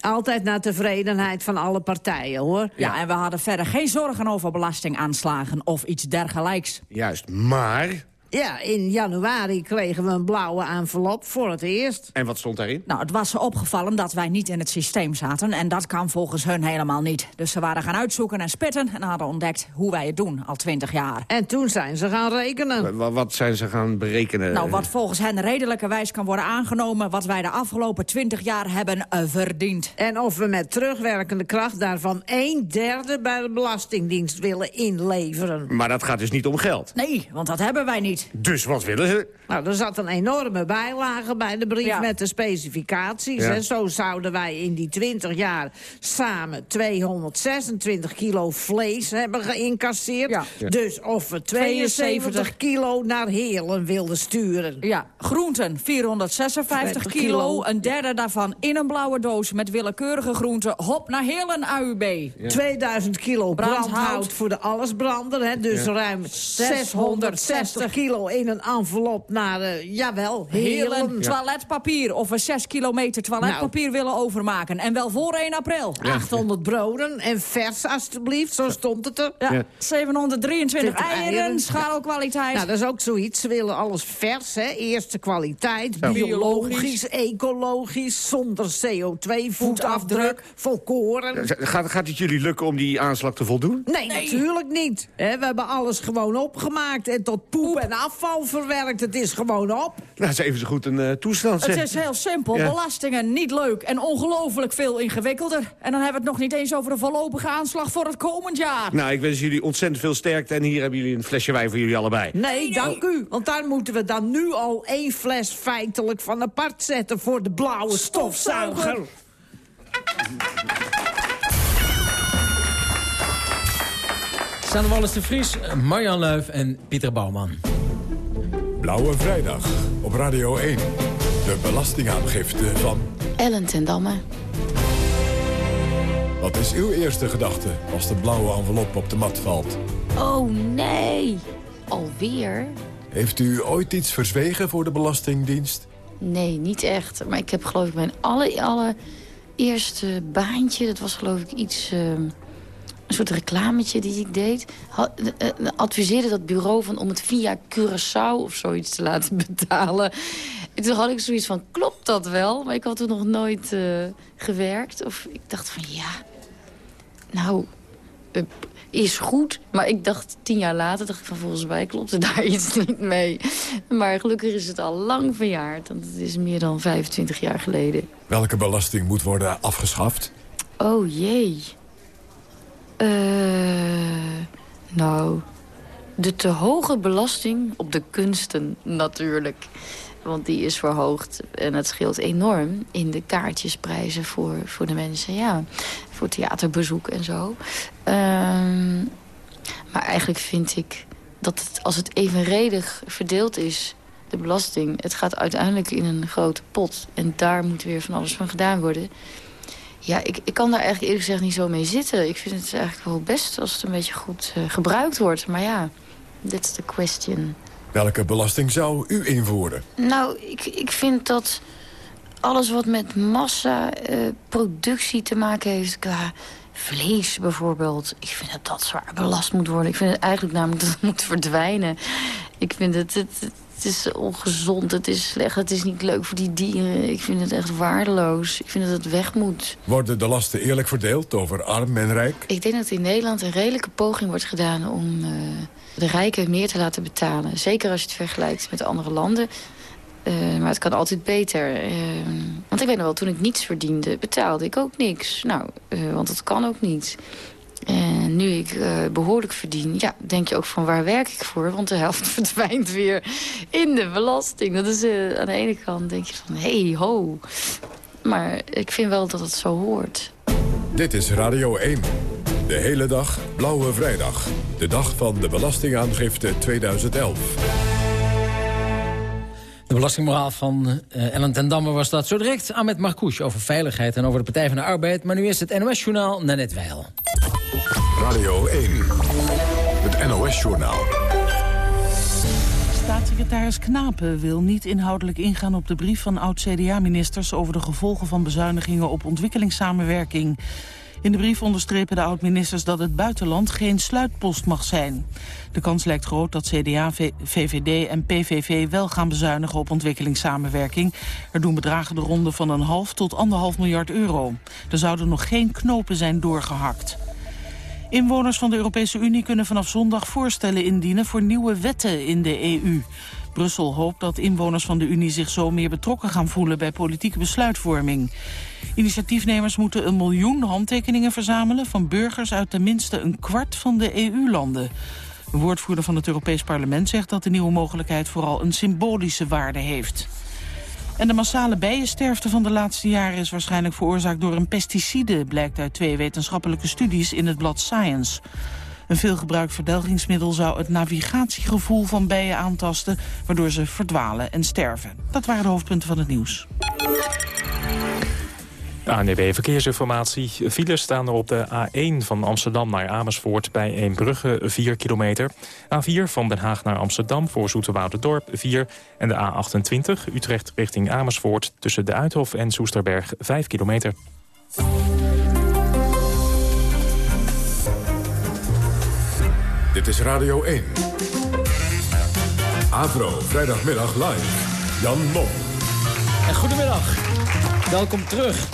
Altijd naar tevredenheid van alle partijen, hoor. Ja, en we hadden verder geen zorgen over belastingaanslagen of iets dergelijks. Juist, maar... Ja, in januari kregen we een blauwe envelop voor het eerst. En wat stond daarin? Nou, het was ze opgevallen dat wij niet in het systeem zaten... en dat kan volgens hun helemaal niet. Dus ze waren gaan uitzoeken en spitten en hadden ontdekt hoe wij het doen, al twintig jaar. En toen zijn ze gaan rekenen. Wa- Wat zijn ze gaan berekenen? Nou, wat volgens hen redelijkerwijs kan worden aangenomen... wat wij de afgelopen twintig jaar hebben eh, verdiend. En of we met terugwerkende kracht daarvan een derde bij de Belastingdienst willen inleveren. Maar dat gaat dus niet om geld. Nee, want dat hebben wij niet. Dus wat willen ze? Nou, er zat een enorme bijlage bij de brief Ja. met de specificaties. Ja. En zo zouden wij in die 20 jaar samen 226 kilo vlees hebben geïncasseerd. Ja. Dus of we 72 kilo naar Heerlen wilden sturen. Ja, groenten 456 20 kilo. kilo. Een derde daarvan in een blauwe doos met willekeurige groenten. Hop naar Heerlen AUB. 2000 kilo Brandhout. brandhout voor de allesbrander. Hè, dus Ja. ruim 660 kilo in een envelop naar, eh, jawel, Heerlen Heerlen. toiletpapier. Of we 6 kilometer toiletpapier willen overmaken. En wel voor 1 april. 800 broden en vers alstublieft, zo stond het er. Ja, Ja. 723 20 eieren, eieren. scharrelkwaliteit. Nou, dat is ook zoiets. Ze willen alles vers, hè. Eerste kwaliteit, biologisch, ecologisch, zonder CO2-voetafdruk, volkoren. Z- Gaat, gaat het jullie lukken om die aanslag te voldoen? Nee, natuurlijk niet. Hè, we hebben alles gewoon opgemaakt en tot poep, en afval verwerkt. Het is gewoon op. Nou, dat is even zo goed een eh, toestand, Het zeg. is heel simpel. Ja. Belastingen niet leuk en ongelooflijk veel ingewikkelder. En dan hebben we het nog niet eens over de voorlopige aanslag voor het komend jaar. Nou, ik wens jullie ontzettend veel sterkte. En hier hebben jullie een flesje wijn voor jullie allebei. Nee, dank u. Want daar moeten we dan nu al één fles feitelijk van apart zetten... voor de blauwe stofzuiger. Sander Wallis de Vries, Marjan Luif en Pieter Bouwman. Blauwe Vrijdag op Radio 1. De belastingaangifte van... Ellen ten Damme. Wat is uw eerste gedachte als de blauwe envelop op de mat valt? Oh nee, alweer? Heeft u ooit iets verzwegen voor de Belastingdienst? Nee, niet echt. Maar ik heb geloof ik mijn alle, alle eerste baantje... dat was geloof ik iets... ehm, een soort reclametje die ik deed. Ha- eh, eh, adviseerde dat bureau van om het via Curaçao of zoiets te laten *laughs* betalen. En toen had ik zoiets van, klopt dat wel? Maar ik had toen nog nooit eh, gewerkt. Of ik dacht van, ja, nou, is goed. Maar ik dacht tien jaar later, dacht ik van volgens mij klopt er *laughs* daar iets niet mee. Maar gelukkig is het al lang verjaard. Want het is meer dan 25 jaar geleden. Welke belasting moet worden afgeschaft? Oh jee. Eh, nou, de te hoge belasting op de kunsten natuurlijk. Want die is verhoogd en het scheelt enorm in de kaartjesprijzen voor, voor de mensen. Ja, voor theaterbezoek en zo. Ehm, maar eigenlijk vind ik dat als het evenredig verdeeld is, de belasting... het gaat uiteindelijk in een grote pot. En daar moet weer van alles van gedaan worden. Ja, ik, ik kan daar eigenlijk eerlijk gezegd niet zo mee zitten. Ik vind het eigenlijk wel best als het een beetje goed eh, gebruikt wordt. Maar ja, that's the question. Welke belasting zou u invoeren? Nou, ik, ik vind dat alles wat met massaproductie te maken heeft... qua vlees bijvoorbeeld, ik vind dat dat zwaar belast moet worden. Ik vind het eigenlijk namelijk dat het moet verdwijnen. Ik vind het, het, het- Het is ongezond, het is slecht, het is niet leuk voor die dieren. Ik vind het echt waardeloos. Ik vind dat het weg moet. Worden de lasten eerlijk verdeeld over arm en rijk? Ik denk dat in Nederland een redelijke poging wordt gedaan... om uh, de rijken meer te laten betalen. Zeker als je het vergelijkt met andere landen. Uh, maar het kan altijd beter. Uh, want ik weet nog wel, toen ik niets verdiende, betaalde ik ook niks. Nou, want dat kan ook niet. En nu ik uh, behoorlijk verdien, ja, denk je ook van waar werk ik voor? Want de helft *laughs* verdwijnt weer in de belasting. Dat is uh, aan de ene kant denk je van, hé, hey, ho. Maar ik vind wel dat het zo hoort. Dit is Radio 1. De hele dag Blauwe Vrijdag. De dag van de Belastingaangifte 2011. De belastingmoraal van uh, Ellen ten Damme was dat. Zo direct aan met Marcouche over veiligheid en over de Partij van de Arbeid. Maar nu is het NOS-journaal Nanette Weil. Radio 1, het NOS-journaal. Staatssecretaris Knapen wil niet inhoudelijk ingaan op de brief van oud-CDA-ministers... over de gevolgen van bezuinigingen op ontwikkelingssamenwerking. In de brief onderstrepen de oud-ministers dat het buitenland geen sluitpost mag zijn. De kans lijkt groot dat CDA, VVD en PVV wel gaan bezuinigen op ontwikkelingssamenwerking. Er doen bedragen de ronde van een half tot anderhalf miljard euro. Er zouden nog geen knopen zijn doorgehakt. Inwoners van de Europese Unie kunnen vanaf zondag voorstellen indienen voor nieuwe wetten in de EU. Brussel hoopt dat inwoners van de Unie zich zo meer betrokken gaan voelen bij politieke besluitvorming. Initiatiefnemers moeten een miljoen handtekeningen verzamelen van burgers uit tenminste een kwart van de EU-landen. Een woordvoerder van het Europees Parlement zegt dat de nieuwe mogelijkheid vooral een symbolische waarde heeft. En de massale bijensterfte van de laatste jaren is waarschijnlijk veroorzaakt door een pesticide, blijkt uit twee wetenschappelijke studies in het blad Science. Een veelgebruikt verdelgingsmiddel zou het navigatiegevoel van bijen aantasten, waardoor ze verdwalen en sterven. Dat waren de hoofdpunten van het nieuws. ANWB Verkeersinformatie. Files staan er op de A1 van Amsterdam naar Amersfoort bij Eembrugge 4 kilometer. A4 van Den Haag naar Amsterdam voor Zoeterwouderdorp 4. En de A28 Utrecht richting Amersfoort tussen de Uithof en Soesterberg 5 kilometer. Dit is Radio 1. Avro, vrijdagmiddag live. Jan Mom. En goedemiddag. Welkom terug.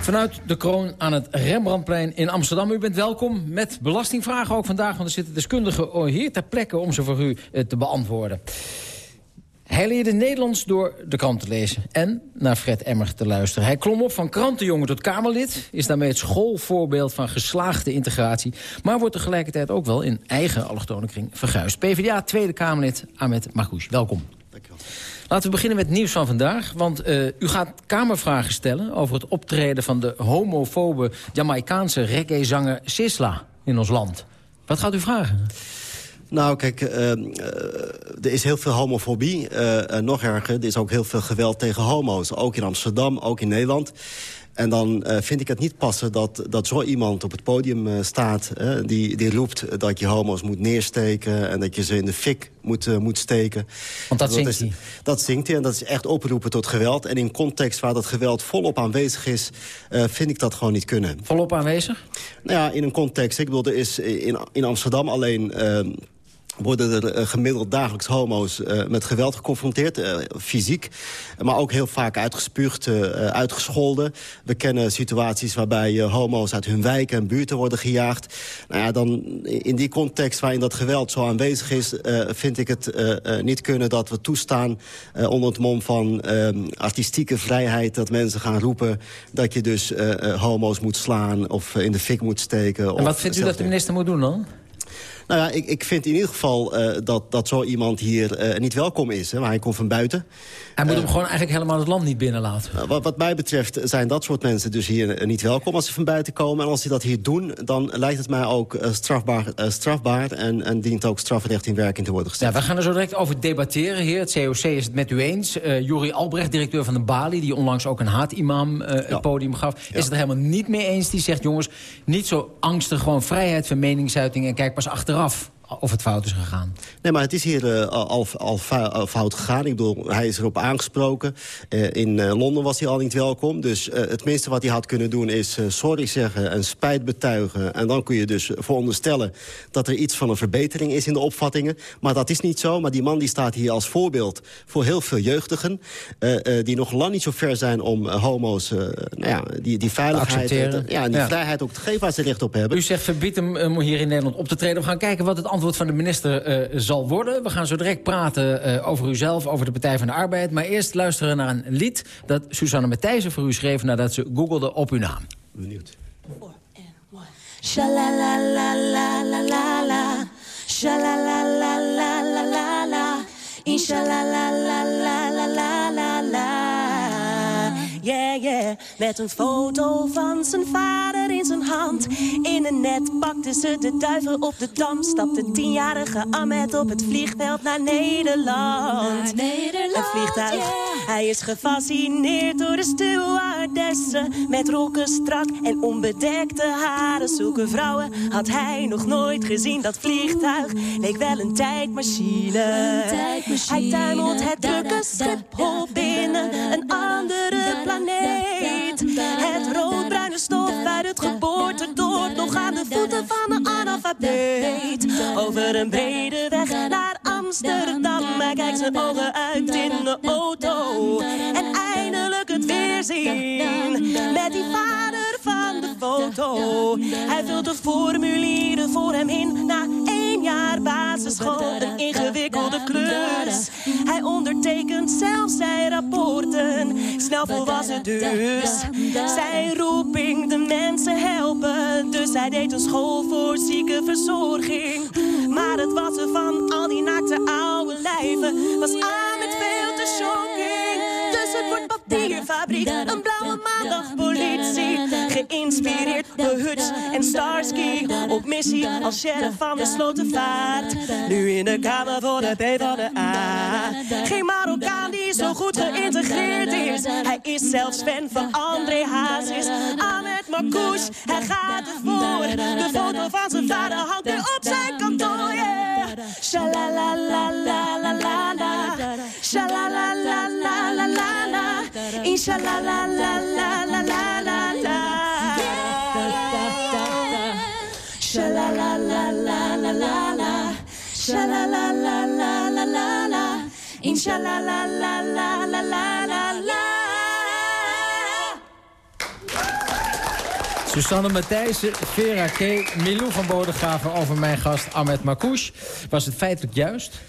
Vanuit de kroon aan het Rembrandtplein in Amsterdam. U bent welkom met belastingvragen ook vandaag... want er zitten deskundigen hier ter plekke om ze voor u te beantwoorden. Hij leerde Nederlands door de krant te lezen en naar Fred Emmer te luisteren. Hij klom op van krantenjongen tot Kamerlid... is daarmee het schoolvoorbeeld van geslaagde integratie... maar wordt tegelijkertijd ook wel in eigen allochtone kring verguisd. PvdA Tweede Kamerlid Ahmed Marcouch, welkom. Laten we beginnen met het nieuws van vandaag. Want uh, u gaat kamervragen stellen over het optreden van de homofobe Jamaicaanse reggae-zanger Sisla in ons land. Wat gaat u vragen? Nou, kijk, uh, uh, er is heel veel homofobie. Nog erger, er is ook heel veel geweld tegen homo's. Ook in Amsterdam, ook in Nederland. En dan uh, vind ik het niet passen dat, dat zo iemand op het podium uh, staat... Die, die roept dat je homo's moet neersteken... en dat je ze in de fik moet, moet steken. Want dat, dat zingt hij? Dat zingt hij en dat is echt oproepen tot geweld. En in context waar dat geweld volop aanwezig is... vind ik dat gewoon niet kunnen. Volop aanwezig? Nou ja, in een context. Ik bedoel, er is in, in Amsterdam alleen ehm, worden er uh, gemiddeld dagelijks homo's uh, met geweld geconfronteerd, uh, fysiek. Maar ook heel vaak uitgespuugd, uitgescholden. We kennen situaties waarbij homo's uit hun wijken en buurten worden gejaagd. Nou ja, dan in die context waarin dat geweld zo aanwezig is... vind ik het niet kunnen dat we toestaan onder het mom van artistieke vrijheid... dat mensen gaan roepen dat je dus homo's moet slaan of in de fik moet steken. En wat vindt u dat de minister moet doen dan? Nou ja, ik, ik vind in ieder geval uh, dat, dat zo iemand hier uh, niet welkom is. Hè, maar hij komt van buiten. Hij moet hem gewoon eigenlijk helemaal het land niet binnenlaten. Wat, wat mij betreft zijn dat soort mensen dus hier niet welkom als ze van buiten komen. En als ze dat hier doen, dan lijkt het mij ook strafbaar, strafbaar en, en dient ook strafrecht in werking te worden gesteld. Ja, we gaan er zo direct over debatteren, heer. Het COC is het met u eens. Uh, Jori Albrecht, directeur van de Bali, die onlangs ook een haatimam uh, ja. het podium gaf... is ja. het er helemaal niet mee eens. Die zegt, jongens, niet zo angstig, gewoon vrijheid van meningsuiting... en kijk pas achteraf graf. Of het fout is gegaan. Nee, maar het is hier eh, al, al, fout gegaan. Ik bedoel, hij is erop aangesproken. Eh, in eh, Londen was hij al niet welkom. Dus het minste wat hij had kunnen doen is sorry zeggen en spijt betuigen. En dan kun je dus veronderstellen dat er iets van een verbetering is in de opvattingen. Maar dat is niet zo. Maar die man die staat hier als voorbeeld voor heel veel jeugdigen. die nog lang niet zo ver zijn om homo's, nou ja, die, die veiligheid eh, ja, en die Ja. vrijheid ook te geven waar ze recht op hebben. U zegt verbied hem om hier in Nederland op te treden. We gaan kijken wat het antwoord van de minister eh, zal worden. We gaan zo direct praten eh, over uzelf, over de Partij van de Arbeid. Maar eerst luisteren naar een lied dat Susanne Matthijssen voor u schreef... nadat ze googelde op uw naam. Benieuwd. Sha la la la la la Yeah, yeah. Met een foto van zijn vader in zijn hand. In een net pakte ze de duiven op de dam. Stapte tienjarige Ahmed op het vliegveld naar Nederland. Een vliegtuig. Hij is gefascineerd door de stewardessen. Met rokken strak en onbedekte haren. Zulke vrouwen had hij nog nooit gezien. Dat vliegtuig leek wel een tijdmachine. Hij tuimelt het drukke Schiphol binnen. Een andere planeet. Het roodbruine stof uit het geboortedorp. Nog aan de voeten van een analfabeet. Over een brede weg naar Amsterdam. Hij kijkt zijn ogen uit in de auto. En eindelijk het weerzien. Met die vader van de foto. Hij vult de formulieren voor hem in. Na één jaar basisschool, een ingewikkelde klus. Hij ondertekent zelf zijn rapporten. Snel volwassen dus. Zijn roeping de mensen helpen. Dus hij deed een school voor ziekenverzorging. Maar het wassen van al die naakte oude lijven was aan met veel te shocking. Dus het wordt papierfabriek, een blauwe maandag politie. Geïnspireerd door Hutch en Starsky. Op missie als sheriff van de Slotenvaart. Nu in de kamer voor de P van de A. Geen Marokkaan die zo goed geïntegreerd is. Hij is zelfs fan van André Hazes. Ahmed Marcouch, hij gaat ervoor. De foto van zijn vader hangt nu op zijn kantoor. Yeah. Shalalalalala. Shalalalalala. Inshalalalalala. Shalalalalala. Inshalalalalala. Susanne Matthijssen, Vera K., Milou van Bodegraven over mijn gast Ahmed Marcouch. Was het feitelijk juist?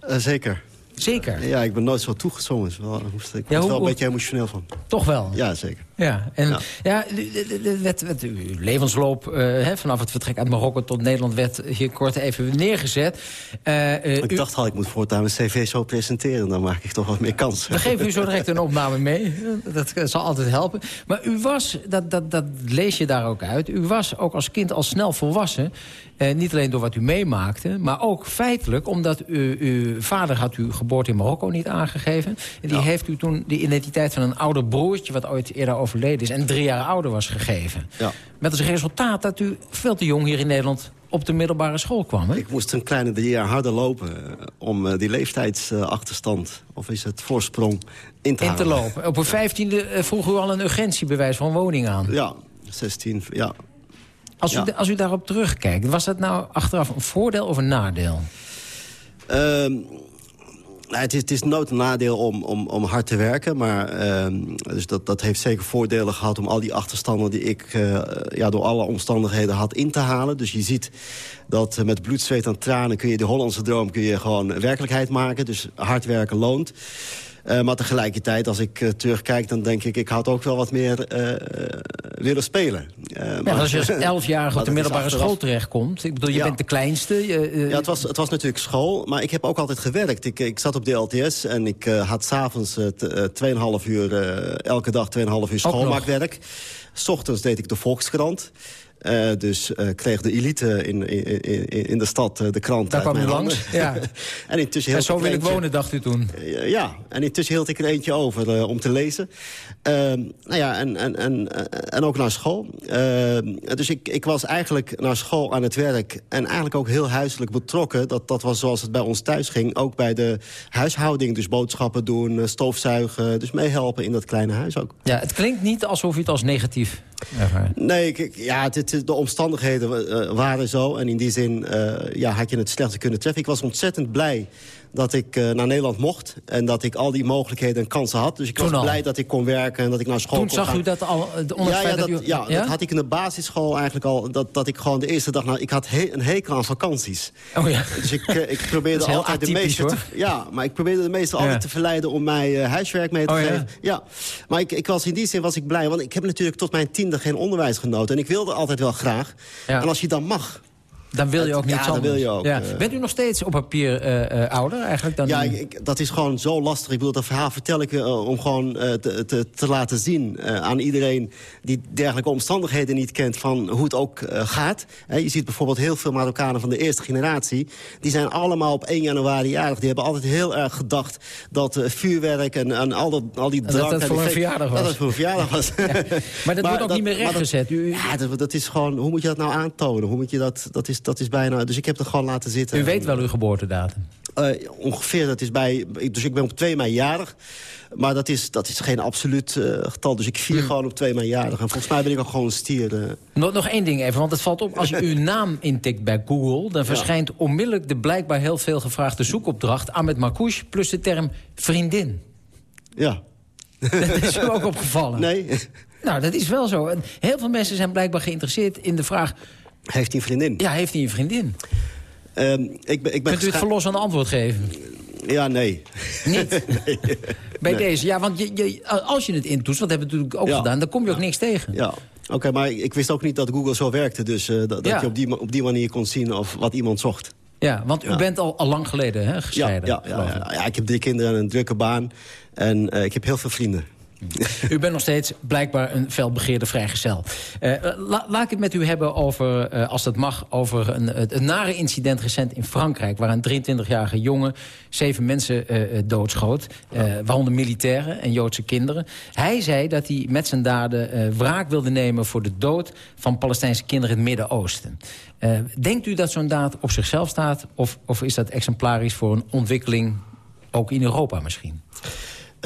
Eh, zeker. Zeker? Ja, ik ben nooit zo toegezongen. Dus wel, ik Ja, er wel een beetje emotioneel van. Toch wel? Ja, zeker. Ja, en ja. de- uw levensloop eh, hè, vanaf het vertrek uit Marokko tot Nederland werd hier kort even neergezet. Eh, eh, ik u- dacht al, ik moet voortaan mijn cv zo presenteren. Dan maak ik toch wat meer kans. We geven u zo direct een opname mee. Dat zal altijd helpen. Maar u was, dat, dat, dat lees je daar ook uit... u was ook als kind al snel volwassen. Niet alleen door wat u meemaakte, maar ook feitelijk... omdat u, uw vader had uw geboorte in Marokko niet aangegeven. En die heeft u toen de identiteit van een ouder broertje... wat ooit eerder overleden is en drie jaar ouder was gegeven. Ja. Met als resultaat dat u veel te jong hier in Nederland... op de middelbare school kwam, hè? Ik moest een kleine drie jaar harder lopen... eh, om eh, die leeftijdsachterstand, of is het voorsprong, in te In te lopen. Op een vijftiende eh, vroeg u al een urgentiebewijs van woning aan. Ja, 16, ja. Als u, Ja. als u daarop terugkijkt, was dat nou achteraf een voordeel of een nadeel? Ehm, nou, het, is, het is nooit een nadeel om, om, om hard te werken. Maar ehm, dus dat, dat heeft zeker voordelen gehad om al die achterstanden... die ik eh, ja, door alle omstandigheden had in te halen. Dus je ziet dat eh, met bloed, zweet en tranen... kun je de Hollandse droom kun je gewoon werkelijkheid maken. Dus hard werken loont. Eh, maar tegelijkertijd, als ik eh, terugkijk, dan denk ik... ik had ook wel wat meer eh, willen spelen. Ja, maar- als je als *laughs* elfjarige op de middelbare achteraf- school terechtkomt... ik bedoel, je Ja. bent de kleinste... je, Ja, het was, het was natuurlijk school, maar ik heb ook altijd gewerkt. Ik, ik zat op de LTS en ik had s'avonds uh, 2,5 uur, elke dag 2,5 uur schoolmaakwerk. S ochtends deed ik de Volkskrant. Uh, dus uh, kreeg de elite in, in, in, in de stad uh, de krant Daar uit kwam u langs? Ja. *laughs* en, intussen en zo wil ik wonen, dacht u toen? Uh, ja, en intussen hield ik er eentje over uh, om te lezen. Uh, nou ja, en, en, en, en ook naar school. Uh, dus ik, ik was eigenlijk naar school aan het werk... en eigenlijk ook heel huiselijk betrokken. Dat, dat was zoals het bij ons thuis ging. Ook bij de huishouding, dus boodschappen doen, stofzuigen... dus meehelpen in dat kleine huis ook. Ja, het klinkt niet alsof u het als negatief. Nee, ik, ik- ja, het, het- de omstandigheden eh, waren zo. En in die zin eh, ja, had je het slechter kunnen treffen. Ik was ontzettend blij dat ik eh, naar Nederland mocht. En dat ik al die mogelijkheden en kansen had. Dus ik Toen was al? blij dat ik kon werken en dat ik naar school Toen kon zag gaan. u dat al, eh, Ja, ja, dat, u- ja, ja? dat had ik in de basisschool eigenlijk al. Dat, dat ik gewoon de eerste dag... Nou, ik had he- een hekel aan vakanties. Oh ja. Dus ik, eh, ik probeerde *laughs* altijd de meeste... Te, ja, maar ik probeerde de meeste Ja. altijd te verleiden... om mij huiswerk mee te Oh geven. Ja. Maar ik, ik was, in die zin was ik blij. Want ik heb natuurlijk tot mijn tiende geen onderwijs genoten. En ik wilde altijd wel graag. En als je dan mag... Dan wil je ook Ja, niets dan anders. wil je ook, Ja. eh. Bent u nog steeds op papier eh, eh, ouder eigenlijk? Dan Ja, u- ik, ik- dat is gewoon zo lastig. Ik bedoel, dat verhaal vertel ik eh, om gewoon te, te, te laten zien aan iedereen... die dergelijke omstandigheden niet kent van hoe het ook gaat. Je ziet bijvoorbeeld heel veel Marokkanen van de eerste generatie... die zijn allemaal op 1 januari jarig. Die hebben altijd heel erg gedacht dat vuurwerk en, en al, dat, al die Dat drank... dat en voor een verjaardag was. Dat het voor een verjaardag was. Maar dat *laughs* wordt ook niet meer dat- rechtgezet. U, Ja, dat, dat is gewoon... Hoe moet je dat nou aantonen? Hoe moet je dat... Dat is, dat is bijna... Dus ik heb het gewoon laten zitten. u weet wel uw geboortedatum. Eh, ongeveer, dat is bij... Dus ik ben op 2 mei jarig. Maar dat is, dat is geen absoluut eh, getal. Dus ik vier Hmm. gewoon op 2 mei jarig. En volgens mij ben ik ook gewoon een stier. eh. Nog, nog één ding even, want het valt op. Als je *laughs* uw naam intikt bij Google... dan verschijnt onmiddellijk de blijkbaar heel veel gevraagde zoekopdracht... Ahmed Marcouch plus de term vriendin. Ja. *laughs* Dat is u ook *laughs* opgevallen. Nee. Nou, dat is wel zo. En heel veel mensen zijn blijkbaar geïnteresseerd in de vraag... Heeft hij een vriendin? Ja, heeft hij een vriendin? Ehm, ik ben, ik ben Kunt u het gescha- verlossende antwoord geven? Ja, nee. Niet? *laughs* Bij Nee. deze, ja, want je, je, als je het intoetst, wat hebben we natuurlijk ook Ja. gedaan... dan kom je ook niks tegen. Ja. Oké, maar ik, ik wist ook niet dat Google zo werkte. Dus eh, dat, je op die, op die manier kon zien of wat iemand zocht. Ja, want u bent al, al lang geleden hè, gescheiden. ja, ja, ja, ik heb drie kinderen en een drukke baan. En eh, ik heb heel veel vrienden. *laughs* U bent nog steeds blijkbaar een felbegeerde vrijgezel. La- laat ik het met u hebben over, eh, als dat mag... over een, een, nare incident recent in Frankrijk... waar een 23-jarige jongen zeven mensen eh, doodschoot. waaronder militairen en Joodse kinderen. Hij zei dat hij met zijn daden wraak wilde nemen... voor de dood van Palestijnse kinderen in het Midden-Oosten. Denkt u dat zo'n daad op zichzelf staat... Of, of is dat exemplarisch voor een ontwikkeling... ook in Europa misschien?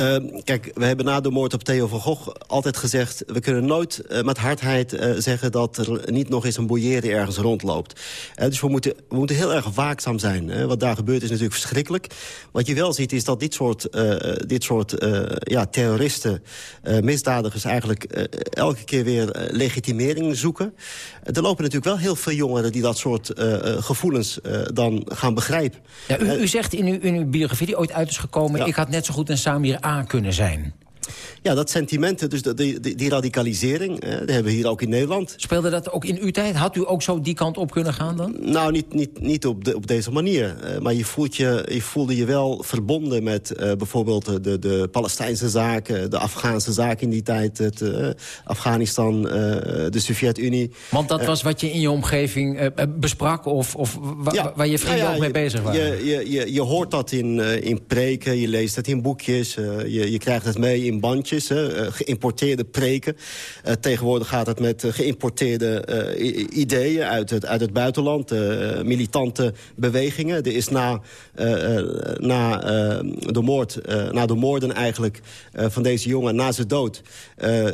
Uh, kijk, we hebben na de moord op Theo van Gogh altijd gezegd... we kunnen nooit uh, met hardheid uh, zeggen dat er niet nog eens een bouillère ergens rondloopt. dus we moeten, we moeten heel erg waakzaam zijn. Hè. Wat daar gebeurt is natuurlijk verschrikkelijk. Wat je wel ziet is dat dit soort, dit soort ja, terroristen, misdadigers... eigenlijk elke keer weer legitimering zoeken. er lopen natuurlijk wel heel veel jongeren die dat soort gevoelens dan gaan begrijpen. Ja, u, u, zegt in uw, in uw biografie die ooit uit is gekomen... Ja. ik had net zo goed een Samir Kunnen zijn. Ja, dat sentimenten, dus die, die, die radicalisering, eh, die hebben we hier ook in Nederland. Speelde dat ook in uw tijd? Had u ook zo die kant op kunnen gaan dan? Nou, niet, niet, niet op, de, op deze manier. Uh, maar je, voelt je, je voelde je wel verbonden met uh, bijvoorbeeld de, de Palestijnse zaken... de Afghaanse zaken in die tijd, het, uh, Afghanistan, de Sovjet-Unie. Want dat was wat je in je omgeving besprak of, of wa ja, waar je vrienden ja, ja, ook mee bezig waren? Je, je, je, je hoort dat in, in preken, je leest het in boekjes, je, je krijgt het mee in bandjes, hè, geïmporteerde preken. Uh, tegenwoordig gaat het met uh, geïmporteerde uh, ideeën uit het, uit het buitenland. militante bewegingen. Er is na, na, de, moord, na de moorden eigenlijk van deze jongen, na zijn dood...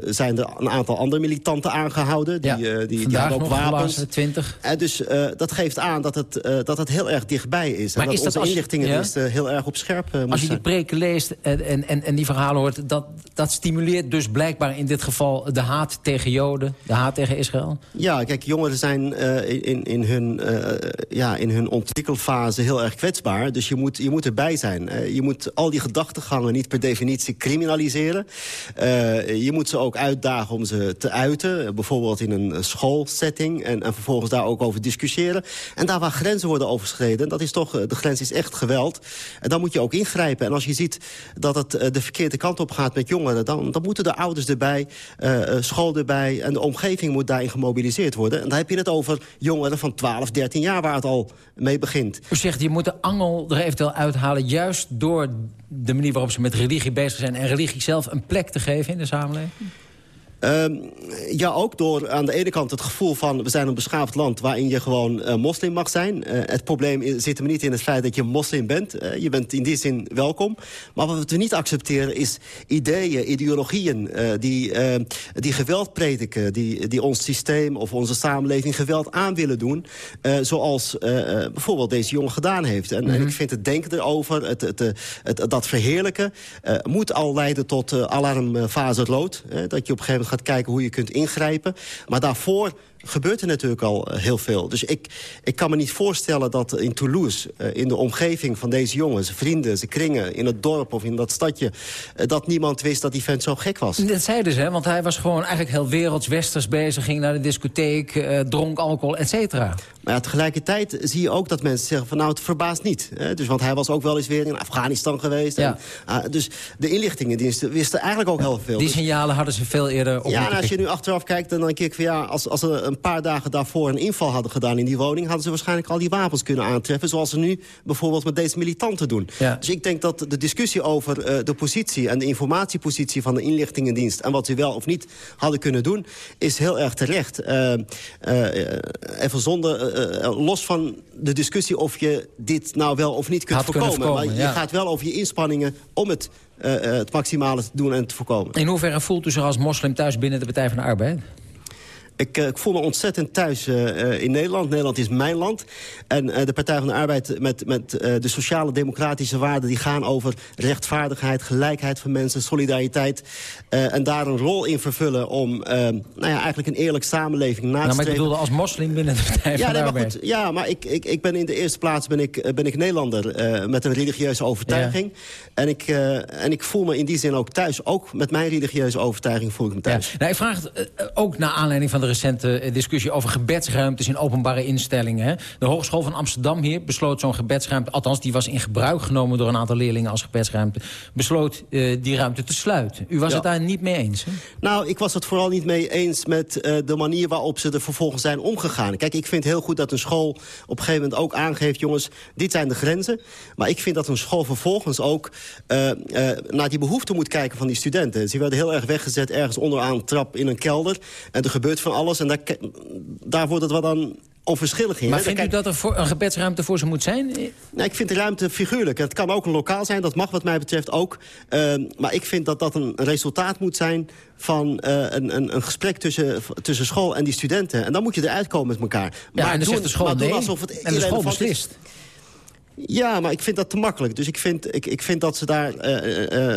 zijn er een aantal andere militanten aangehouden. Die, ja, die, die hadden ook wapens. 20. En dus dat geeft aan dat het, dat het heel erg dichtbij is. Maar en dat is dat onze als, inlichtingendiensten ja? heel erg op scherp Als je die preken leest en, en, en die verhalen hoort... dat, dat stimuleert dus blijkbaar in dit geval de haat tegen Joden... de haat tegen Israël? Ja, kijk, jongeren zijn uh, in, in, hun, uh, ja, in hun ontwikkelfase heel erg kwetsbaar. Dus je moet, je moet erbij zijn. Je moet al die gedachtegangen niet per definitie criminaliseren. je moet ze ook uitdagen om ze te uiten. bijvoorbeeld in een schoolsetting. En, en vervolgens daar ook over discussiëren. En daar waar grenzen worden overschreden... dat is toch, de grens is echt geweld. En dan moet je ook ingrijpen. En als je ziet dat het de verkeerde kant op gaat met jongeren... dan, dan moeten de ouders erbij, uh, school erbij... en de omgeving moet daarin gemobiliseerd worden. En dan heb je het over jongeren van 12, 13 jaar... waar het al mee begint. U zegt, je moet de angel er eventueel uithalen... juist door de manier waarop ze met religie bezig zijn... en religie zelf een plek te geven in de samenleving? Uh, ja, ook door aan de ene kant het gevoel van... we zijn een beschaafd land waarin je gewoon uh, moslim mag zijn. Uh, het probleem zit hem niet in het feit dat je moslim bent. je bent in die zin welkom. Maar wat we niet accepteren is ideeën, ideologieën... die, die geweld prediken, die, die ons systeem of onze samenleving geweld aan willen doen. zoals bijvoorbeeld deze jongen gedaan heeft. En, mm -hmm. en, ik vind het denken erover, het, het, het, dat verheerlijken... moet al leiden tot alarmfase rood. dat je op een gegeven moment gaat kijken hoe je kunt ingrijpen. Maar daarvoor gebeurt er natuurlijk al eh, heel veel. Dus ik, ik kan me niet voorstellen dat in Toulouse... Uh, in de omgeving van deze jongens, vrienden, ze kringen... in het dorp of in dat stadje... Uh, dat niemand wist dat die vent zo gek was. Dat zeiden ze, want hij was gewoon eigenlijk heel werelds westers bezig... ging naar de discotheek, dronk alcohol, et cetera. Maar ja, tegelijkertijd zie je ook dat mensen zeggen van... nou, het verbaast niet. Hè? Dus, want hij was ook wel eens weer in Afghanistan geweest. Ja. En, dus de inlichtingendiensten wisten eigenlijk ook heel veel. Die dus, signalen hadden ze veel eerder op. Ja, en als je nu achteraf kijkt, dan denk ik van ja... als, als er een paar dagen daarvoor een inval hadden gedaan in die woning... hadden ze waarschijnlijk al die wapens kunnen aantreffen... zoals ze nu bijvoorbeeld met deze militanten doen. Ja. Dus ik denk dat de discussie over uh, de positie... en de informatiepositie van de inlichtingendienst... en wat ze wel of niet hadden kunnen doen, is heel erg terecht. Uh, even zonder, los van de discussie of je dit nou wel of niet kunt Had voorkomen. voorkomen maar ja. je gaat wel over je inspanningen om het, het maximale te doen en te voorkomen. In hoeverre voelt u zich als moslim thuis binnen de Partij van de Arbeid? Ik, uh, ik, voel me ontzettend thuis uh, in Nederland. Nederland is mijn land. En uh, de Partij van de Arbeid met, met de sociale democratische waarden... die gaan over rechtvaardigheid, gelijkheid van mensen, solidariteit. en daar een rol in vervullen om nou ja, eigenlijk een eerlijk samenleving na te nou, maar ik bedoelde als moslim binnen de Partij ja, van de nee, Arbeid. Goed, ja, maar ik, ik, ik ben in de eerste plaats ben ik, ben ik Nederlander met een religieuze overtuiging. Ja. En, ik, en ik voel me in die zin ook thuis. Ook met mijn religieuze overtuiging voel ik me thuis. Ja. Nou, ik vraag het ook naar aanleiding van de recente discussie over gebedsruimtes in openbare instellingen. Hè. De Hogeschool van Amsterdam hier besloot zo'n gebedsruimte... althans, die was in gebruik genomen door een aantal leerlingen als gebedsruimte... besloot uh, die ruimte te sluiten. U was Ja. het daar niet mee eens, hè? Nou, ik was het vooral niet mee eens met eh, de manier waarop ze er vervolgens zijn omgegaan. Kijk, ik vind heel goed dat een school op een gegeven moment ook aangeeft... jongens, dit zijn de grenzen. Maar ik vind dat een school vervolgens ook eh, eh, naar die behoeften moet kijken van die studenten. Ze werden heel erg weggezet ergens onderaan een trap in een kelder. En er gebeurt van alles en daar, wordt het dan onverschillig in. Maar vindt u dat er voor, een gebedsruimte voor ze moet zijn? Nou, ik vind de ruimte figuurlijk. Het kan ook een lokaal zijn, dat mag wat mij betreft ook. Ehm, maar ik vind dat dat een resultaat moet zijn van eh, een, een, een gesprek tussen, tussen school en die studenten. En dan moet je eruit komen met elkaar. Ja, en dan doen- zegt de school maar nee, alsof het en de school irrelevant is. Ja, maar ik vind dat te makkelijk. Dus ik vind, ik, ik vind dat ze daar, eh, eh,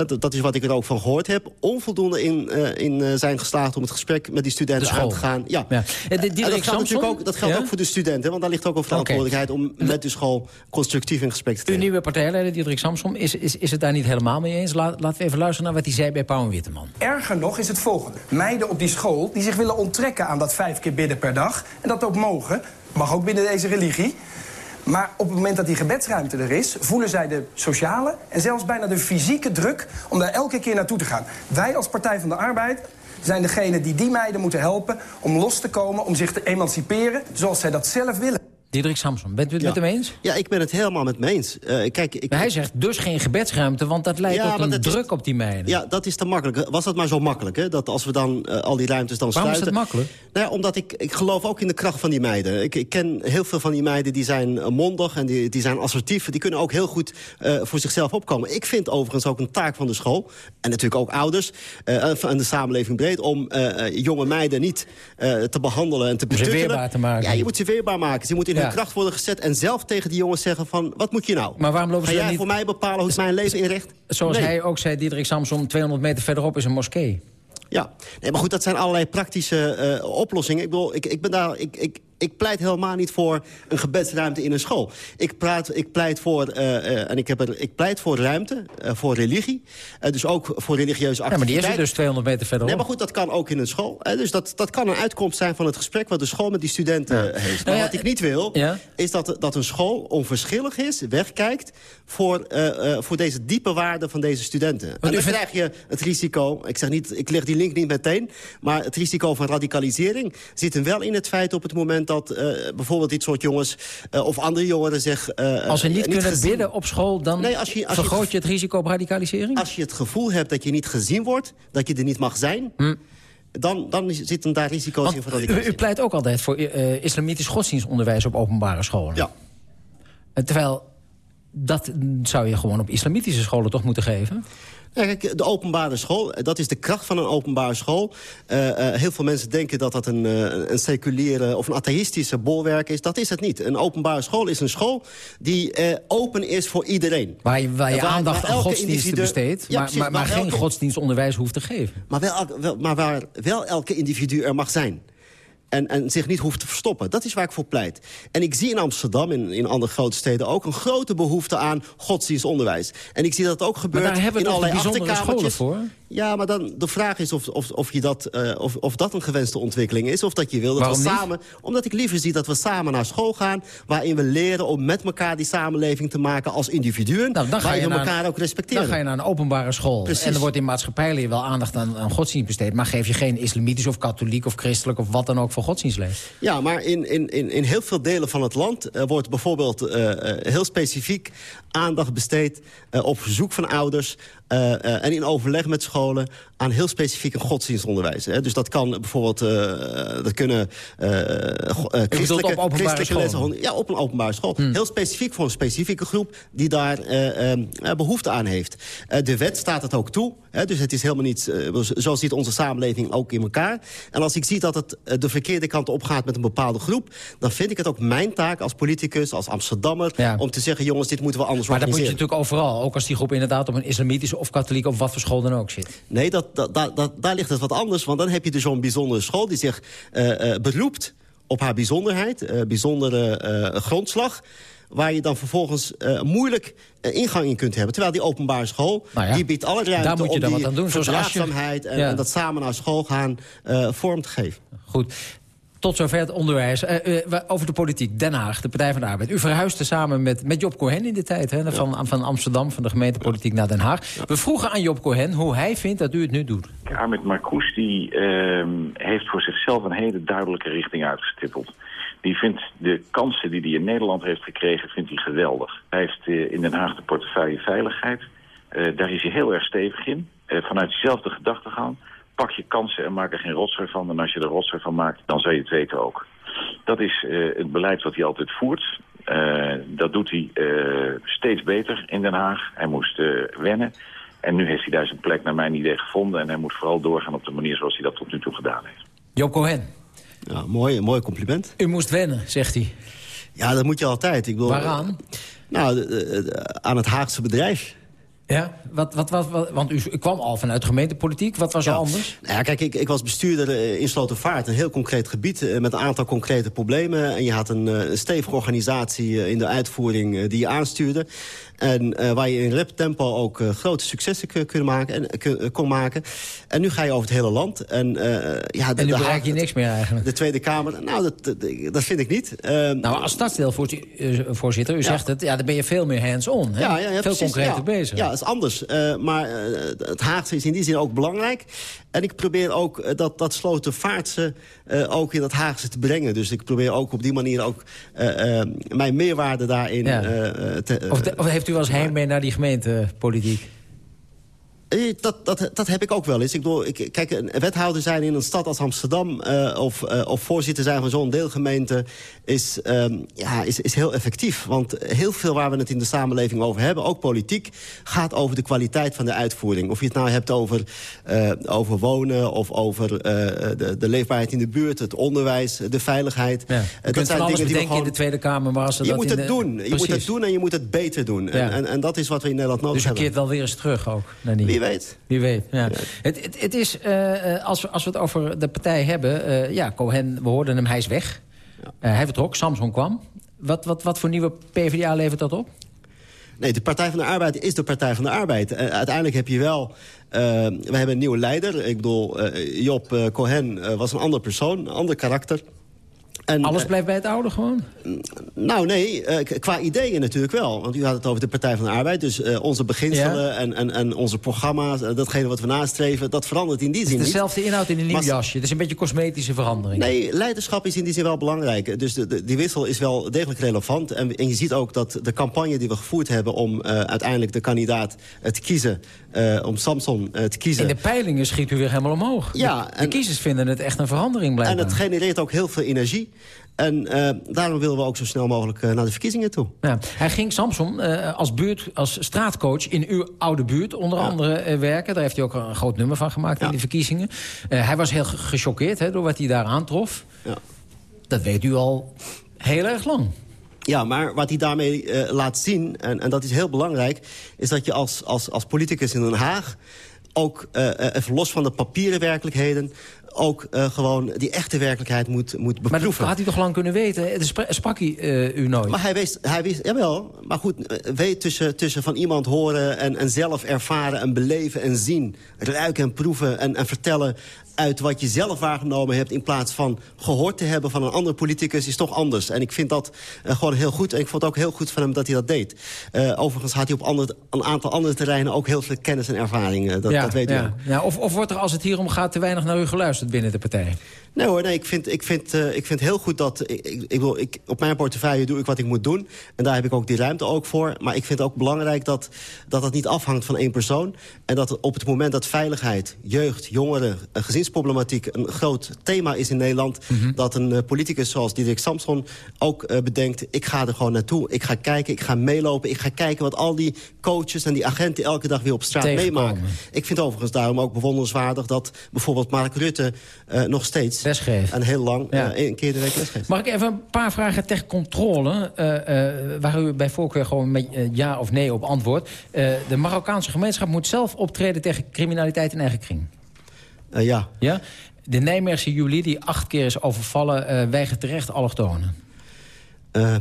eh, dat- is wat ik er ook van gehoord heb... onvoldoende in, eh, in eh, zijn geslaagd om het gesprek met die studenten aan te gaan. Ja. Ja. De- En dat geldt, Samson? natuurlijk ook, dat geldt Ja? ook voor de studenten, want daar ligt ook een verantwoordelijkheid... om met de school constructief in gesprek te Uw treden. nieuwe partijleider, Diederik Samsom, is, is, is het daar niet helemaal mee eens? Laat, laten we even luisteren naar wat hij zei bij Pauw en Witteman. Erger nog is het volgende. Meiden op die school die zich willen onttrekken aan dat vijf keer bidden per dag... en dat ook mogen, mag ook binnen deze religie... Maar op het moment dat die gebedsruimte er is... voelen zij de sociale en zelfs bijna de fysieke druk... om daar elke keer naartoe te gaan. Wij als Partij van de Arbeid zijn degene die die meiden moeten helpen... om los te komen, om zich te emanciperen... zoals zij dat zelf willen. Diederik Samsom, bent u het Ja. met hem eens? Ja, ik ben het helemaal met me eens. Eh, kijk, ik, Maar hij zegt dus geen gebedsruimte, want dat leidt Ja, tot een is- druk op die meiden. Ja, dat is te makkelijk. Was dat maar zo makkelijk, hè? Dat als we dan eh, al die ruimtes dan Waarom is sluiten... dat makkelijk? Nou ja, omdat ik, ik geloof ook in de kracht van die meiden. Ik, ik ken heel veel van die meiden die zijn eh, mondig en die, die zijn assertief. Die kunnen ook heel goed voor zichzelf opkomen. Ik vind overigens ook een taak van de school... en natuurlijk ook ouders en de samenleving breed... om jonge meiden niet te behandelen en te Om ze weerbaar te maken. Ja, je moet ze weerbaar maken. Ze moeten in Ja. Kracht worden gezet... en zelf tegen die jongens zeggen van, wat moet je nou? Maar waarom lopen Ga ze jij niet- voor mij bepalen hoe ik mijn leven inricht? Zoals Nee. hij ook zei, Diederik Samsom, 200 meter verderop is een moskee. Ja, nee, maar goed, dat zijn allerlei praktische eh, oplossingen. Ik bedoel, ik, ik ben daar... Ik, ik, Ik pleit helemaal niet voor een gebedsruimte in een school. Ik, praat, ik, pleit, voor, eh, eh, en ik, heb er, ik pleit voor ruimte, eh, voor religie. Dus ook voor religieuze Ja, maar die is activiteiten. er dus 200 meter verderop. Nee, maar goed, dat kan ook in een school. dus dat, dat kan een uitkomst zijn van het gesprek... wat de school met die studenten heeft. Maar Nou ja, wat ik niet wil, ja. is dat, dat een school onverschillig is... wegkijkt voor, voor deze diepe waarden van deze studenten. En dan vindt- krijg je het risico... Ik, zeg niet, ik leg die link niet meteen... maar het risico van radicalisering zit hem wel in het feit... op het moment dat eh, bijvoorbeeld dit soort jongens... eh, of andere jongeren zich... eh, Als ze niet, kunnen gezien- bidden op school, dan Nee, als je- als je- vergroot je het risico op radicalisering? Als je het gevoel hebt dat je niet gezien wordt... dat je er niet mag zijn... Dan, dan zitten daar risico's in voor u, radicalisering. u pleit ook altijd voor islamitisch godsdienstonderwijs op openbare scholen. Ja. Terwijl, dat zou je gewoon op islamitische scholen toch moeten geven? Ja, kijk, de openbare school, dat is de kracht van een openbare school. Eh, eh, heel veel mensen denken dat dat een, eh, een seculiere of een atheïstische bolwerk is. Dat is het niet. Een openbare school is een school die open is voor iedereen. Waar je, waar je Waar- aandacht waar aan godsdiensten individu- besteedt, Ja, maar, precies, maar, geen godsdienstonderwijs hoeft te geven. Maar, wel, wel- maar waar wel elke individu er mag zijn. En, en zich niet hoeft te verstoppen. Dat is waar ik voor pleit. En ik zie in Amsterdam, in, in andere grote steden ook... een grote behoefte aan godsdienstonderwijs. En ik zie dat ook gebeurt daar hebben we in allerlei achterkamertjes. voor? Ja, maar dan, de vraag is of, of, of, je dat, eh, of, of dat een gewenste ontwikkeling is. Of dat je wil dat Waarom we niet? samen... Omdat ik liever zie dat we samen naar school gaan... waarin we leren om met elkaar die samenleving te maken als individuen... Nou, dan ga je elkaar een- ook respecteren. Dan ga je naar een openbare school. Precies. En er wordt in maatschappijleer wel aandacht aan, aan godsdienst besteed. Maar geef je geen islamitisch of katholiek of christelijk... of wat dan ook voor. Ja, maar in, in, in, in heel veel delen van het land eh, wordt bijvoorbeeld eh, eh, heel specifiek aandacht besteed op verzoek van ouders eh, eh, en in overleg met scholen aan heel specifiek een godsdienstonderwijs. Hè. Dus dat kan bijvoorbeeld, eh, dat kunnen christelijke, op christelijke lessen. Ja, op een openbare school. Heel specifiek voor een specifieke groep die daar eh, eh, behoefte aan heeft. De wet staat het ook toe. Hè, dus het is helemaal niet, zo ziet onze samenleving ook in elkaar. En als ik zie dat het de verkeerde kant op gaat met een bepaalde groep... dan vind ik het ook mijn taak als politicus, als Amsterdammer... om te zeggen, jongens, dit moeten we anders Maar dat moet je organiseren. natuurlijk overal. Ook als die groep inderdaad op een islamitische of katholiek... of wat voor school dan ook zit. Nee, dat, dat, daar ligt het wat anders. Want dan heb je dus zo'n bijzondere school die zich eh, beroept op haar bijzonderheid. eh, bijzondere grondslag. Waar je dan vervolgens eh, moeilijk ingang in kunt hebben. Terwijl die openbare school, Nou ja, die biedt alle ruimte... daar moet je om dan die wat aan doen, zoals verdraagzaamheid en, Ja. en dat samen naar school gaan eh, vorm te geven. Goed. Tot zover het onderwijs. Eh, eh, over de politiek. Den Haag, de Partij van de Arbeid. U verhuisde samen met, met Job Cohen in de tijd. Hè, van, van Amsterdam, van de gemeentepolitiek naar Den Haag. We vroegen aan Job Cohen hoe hij vindt dat u het nu doet. Ahmed Marcouch die, ehm, heeft voor zichzelf een hele duidelijke richting uitgestippeld. Die vindt de kansen die hij in Nederland heeft gekregen, vindt hij geweldig. Hij heeft eh, in Den Haag de portefeuille veiligheid. Daar is hij heel erg stevig in. Vanuit diezelfde gedachtegang. Pak je kansen en maak er geen rotzooi van. En als je er rotzooi van maakt, dan zal je het weten ook. Dat is eh, het beleid wat hij altijd voert. Eh, dat doet hij eh, steeds beter in Den Haag. Hij moest eh, wennen. En nu heeft hij daar zijn plek naar mijn idee gevonden. En hij moet vooral doorgaan op de manier zoals hij dat tot nu toe gedaan heeft. Job Cohen. Ja, mooi, mooi compliment. U moest wennen, zegt hij. Ja, dat moet je altijd. Ik bedoel, Waaraan? Nou, aan het Haagse bedrijf. Ja, wat, wat, wat, wat- want u, kwam al vanuit gemeentepolitiek. Wat was er anders? Nou ja, kijk, ik, ik was bestuurder eh, in Slotervaart. Een heel concreet gebied eh, met een aantal concrete problemen. En je had een, eh, een stevige organisatie in de uitvoering die je aanstuurde. En eh, waar je in rap tempo ook eh, grote successen kun- kunnen maken en, eh, kon maken. En nu ga je over het hele land. En, ja, de, En nu de bereik je niks meer eigenlijk. De Tweede Kamer, nou, dat, dat, dat vind ik niet. Eh, Nou, als stadsdeelvoorzitter, u Ja. zegt het, ja, dan ben je veel meer hands-on. Ja, ja, ja, veel precies, concreter bezig. Ja, dat is anders. Maar het Haagse is in die zin ook belangrijk. En ik probeer ook eh, dat, dat slotenvaartse eh ook in het Haagse te brengen. Dus ik probeer ook op die manier ook eh, mijn meerwaarde daarin Ja. te... Of, de- of heeft u wel eens heimwee naar die gemeentepolitiek? Eh, Dat, dat, dat heb ik ook wel eens. Ik bedoel, ik, kijk, een wethouder zijn in een stad als Amsterdam... eh, of, eh, of voorzitter zijn van zo'n deelgemeente... Is, ehm, ja, is, is heel effectief. Want heel veel waar we het in de samenleving over hebben... ook politiek, gaat over de kwaliteit van de uitvoering. Of je het nou hebt over, over wonen... of over de, de leefbaarheid in de buurt, het onderwijs, de veiligheid. Ja. Kunt van alles die we gewoon- in de Tweede Kamer, maar als je dat moet het de- doen. Je moet het doen en je moet het beter doen. En, Ja. en, en dat is wat we in Nederland nodig Dus u hebben. keert wel weer eens terug ook. Naar die... Wie weet. Wie weet, ja. Het, het, het is, eh, eh, als, we, als we het over de partij hebben... eh, ja, Cohen, we hoorden hem, hij is weg. hij vertrok, Samson kwam. Wat, wat, wat voor nieuwe PvdA levert dat op? Nee, de Partij van de Arbeid is de Partij van de Arbeid. Uh, uiteindelijk heb je wel... Uh, we hebben een nieuwe leider. Ik bedoel, uh, Job Cohen was een ander persoon, een ander karakter. En, Alles blijft bij het oude gewoon? Nou nee, uh, qua ideeën natuurlijk wel. Want u had het over de Partij van de Arbeid. Dus uh, onze beginselen ja. en, en, en onze programma's, datgene wat we nastreven... dat verandert in die zin niet. dezelfde inhoud in een nieuw jasje. Het is een beetje cosmetische verandering. Nee, leiderschap is in die zin wel belangrijk. Dus de, de, die wissel is wel degelijk relevant. En, en, je ziet ook dat de campagne die we gevoerd hebben... om uiteindelijk de kandidaat te kiezen, om Samson te kiezen... In de peilingen schiet u weer helemaal omhoog. Ja, de, kiezers vinden het echt een verandering blijkbaar. En het genereert ook heel veel energie. En uh, daarom willen we ook zo snel mogelijk naar de verkiezingen toe. Ja. Hij ging Samson als, buurt, als straatcoach in uw oude buurt onder ja. andere werken. Daar heeft hij ook een groot nummer van gemaakt ja. in de verkiezingen. hij was heel gechoqueerd door wat hij daar aantrof. Dat weet u al heel erg lang. Ja, maar wat hij daarmee uh, laat zien, en, en dat is heel belangrijk... is dat je als, als, als politicus in Den Haag ook uh, even los van de papieren werkelijkheden ook uh, gewoon die echte werkelijkheid moet, moet beproeven. Maar dat had hij toch lang kunnen weten? Dat sprak hij uh, u nooit? Maar hij wist, hij wist jawel. Maar goed, weet tussen, tussen van iemand horen en, en zelf ervaren en beleven en zien... ruiken en proeven en, en vertellen uit wat je zelf waargenomen hebt... in plaats van gehoord te hebben van een andere politicus... is toch anders. En ik vind dat uh, gewoon heel goed. En ik vond het ook heel goed van hem dat hij dat deed. Uh, overigens had hij op andere, een aantal andere terreinen... ook heel veel kennis en ervaring. Uh, dat, ja, dat weet ja. u. Ja, of, of wordt er, als het hier om gaat... te weinig naar u geluisterd binnen de partij? Nee hoor, nee, ik, vind, ik, vind, uh, ik vind heel goed dat... Ik, ik, ik, op mijn portefeuille doe ik wat ik moet doen. En daar heb ik ook die ruimte ook voor. Maar ik vind het ook belangrijk dat dat, dat niet afhangt van één persoon. En dat op het moment dat veiligheid, jeugd, jongeren... gezinsproblematiek een groot thema is in Nederland... Mm -hmm. dat een uh, politicus zoals Diederik Samson ook uh, bedenkt... ik ga er gewoon naartoe, ik ga kijken, ik ga meelopen... ik ga kijken wat al die coaches en die agenten elke dag weer op straat meemaken. Ik vind overigens daarom ook bewonderenswaardig... dat bijvoorbeeld Mark Rutte nog steeds lesgeeft. En heel lang ja. uh, een keer de week lesgeeft. Mag ik even een paar vragen ter controle... Uh, uh, waar u bij voorkeur gewoon met ja of nee op antwoordt. de Marokkaanse gemeenschap moet zelf optreden tegen criminaliteit in eigen kring. ja. ja. De Nijmeegse Julie, die acht keer is overvallen... weigert terecht allochtonen. *laughs*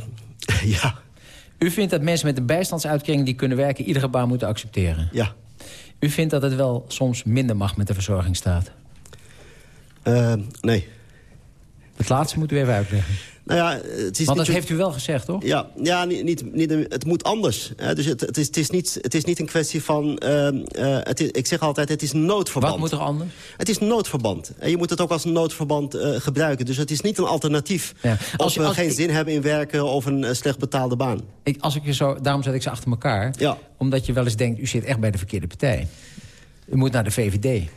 ja. U vindt dat mensen met een bijstandsuitkering... die kunnen werken, iedere baan moeten accepteren? Ja. U vindt dat het wel soms minder mag met de verzorgingsstaat? Uh, nee. Het laatste moet u even uitleggen. Nou ja, het is Want dat heeft u wel gezegd, toch? Ja, ja niet, niet, niet, het moet anders. Hè? Dus het, het, is, het, is niet, het is niet een kwestie van... Uh, uh, het is, ik zeg altijd, het is noodverband. Wat moet er anders? Het is noodverband. En je moet het ook als noodverband uh, gebruiken. Dus het is niet een alternatief. Ja. Als, je, we als, geen ik, zin hebben in werken of een slecht betaalde baan. Ik, als ik je zo, daarom zet ik ze achter elkaar. Ja. Omdat je wel eens denkt, u zit echt bij de verkeerde partij. U moet naar de VVD.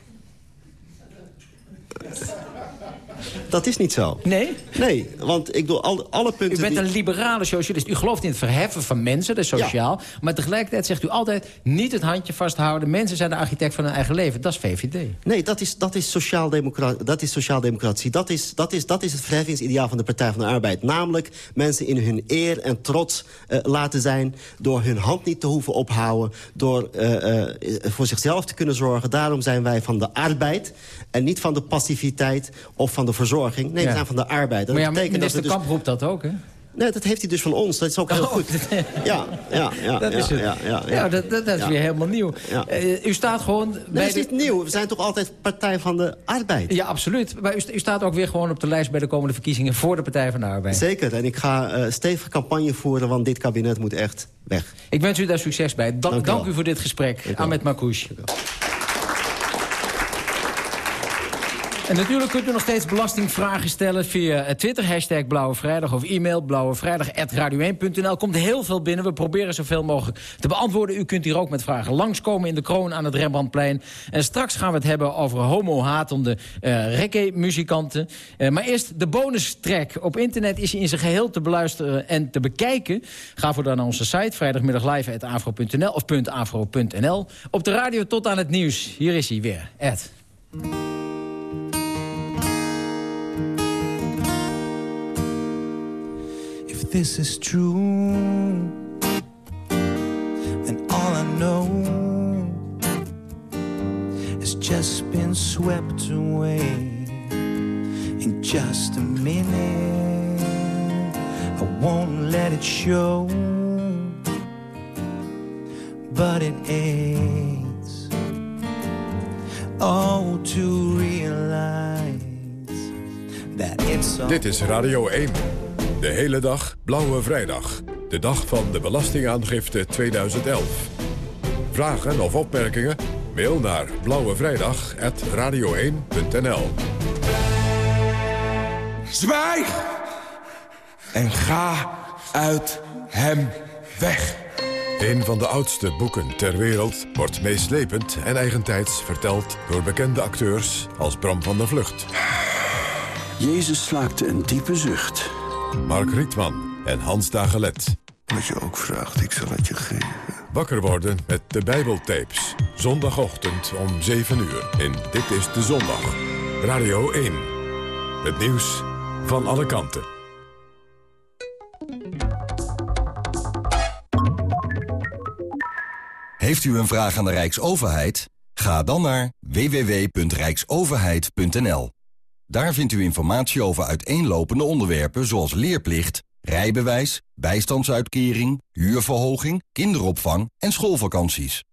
Dat is niet zo. Nee? Nee, want ik doe al, alle punten... U bent die... een liberale socialist. U gelooft in het verheffen van mensen, dat is sociaal. Ja. Maar tegelijkertijd zegt u altijd... niet het handje vasthouden. Mensen zijn de architect van hun eigen leven. Dat is VVD. Nee, dat is, dat is sociaaldemocratie. Dat is, sociaaldemocratie. Dat, is, dat, is, dat is het verheffingsideaal van de Partij van de Arbeid. Namelijk mensen in hun eer en trots uh, laten zijn... door hun hand niet te hoeven ophouden... door uh, uh, voor zichzelf te kunnen zorgen. Daarom zijn wij van de arbeid... en niet van de passiviteit of van de verzorging. Nee, ja. we zijn van de arbeid. Dat maar ja, betekent minister dat dus... Kamp roept dat ook, hè? Nee, dat heeft hij dus van ons. Dat is ook heel oh, goed. Ja, ja, ja. *laughs* Dat ja, is het. Ja, ja, ja. ja dat, dat, is weer helemaal nieuw. Uh, u staat gewoon... Nee, bij dat is de... niet nieuw. We zijn toch altijd Partij van de Arbeid? Ja, absoluut. Maar u, u, staat ook weer gewoon op de lijst bij de komende verkiezingen... voor de Partij van de Arbeid. Zeker. En ik ga uh, stevig campagne voeren, want dit kabinet moet echt weg. Ik wens u daar succes bij. Da dank, dank u voor dit gesprek. Ahmed Makouche. En natuurlijk kunt u nog steeds belastingvragen stellen via Twitter, hashtag Blauwe Vrijdag of e-mail blauwevrijdag.radio1.nl. Komt heel veel binnen. We proberen zoveel mogelijk te beantwoorden. U kunt hier ook met vragen langskomen in de kroon aan het Rembrandtplein. En straks gaan we het hebben over homo-hatende uh, reggae-muzikanten. Uh, maar eerst de bonustrack. Op internet is hij in zijn geheel te beluisteren en te bekijken. Ga voor dan naar onze site, vrijdagmiddaglive.afro.nl of .afro.nl. Op de radio tot aan het nieuws. Hier is hij weer, Ed. This is true, then all I know has just been swept away in just a minute. I won't let it show, but it aches. Oh, to realize that it's Dit is Radio 1. De hele dag Blauwe Vrijdag. De dag van de Belastingaangifte 2011. Vragen of opmerkingen? Mail naar blauwevrijdag.radio1.nl Zwijg! En ga uit hem weg. Een van de oudste boeken ter wereld wordt meeslepend en eigentijds verteld door bekende acteurs als Bram van der Vlucht. Jezus slaakte een diepe zucht. Mark Rietman en Hans Dagelet. Wat je ook vraagt, ik zal het je geven. Wakker worden met de Bijbeltapes. Zondagochtend om 7 uur in Dit is de Zondag. Radio 1. Het nieuws van alle kanten. Heeft u een vraag aan de Rijksoverheid? Ga dan naar www.rijksoverheid.nl. Daar vindt u informatie over uiteenlopende onderwerpen zoals leerplicht, rijbewijs, bijstandsuitkering, huurverhoging, kinderopvang en schoolvakanties.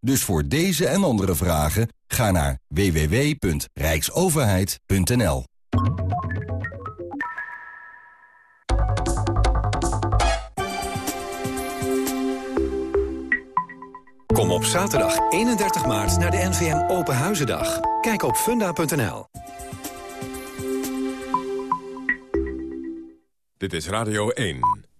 Dus voor deze en andere vragen ga naar www.rijksoverheid.nl. Kom op zaterdag 31 maart naar de NVM Open Huizendag. Kijk op funda.nl. Dit is Radio 1.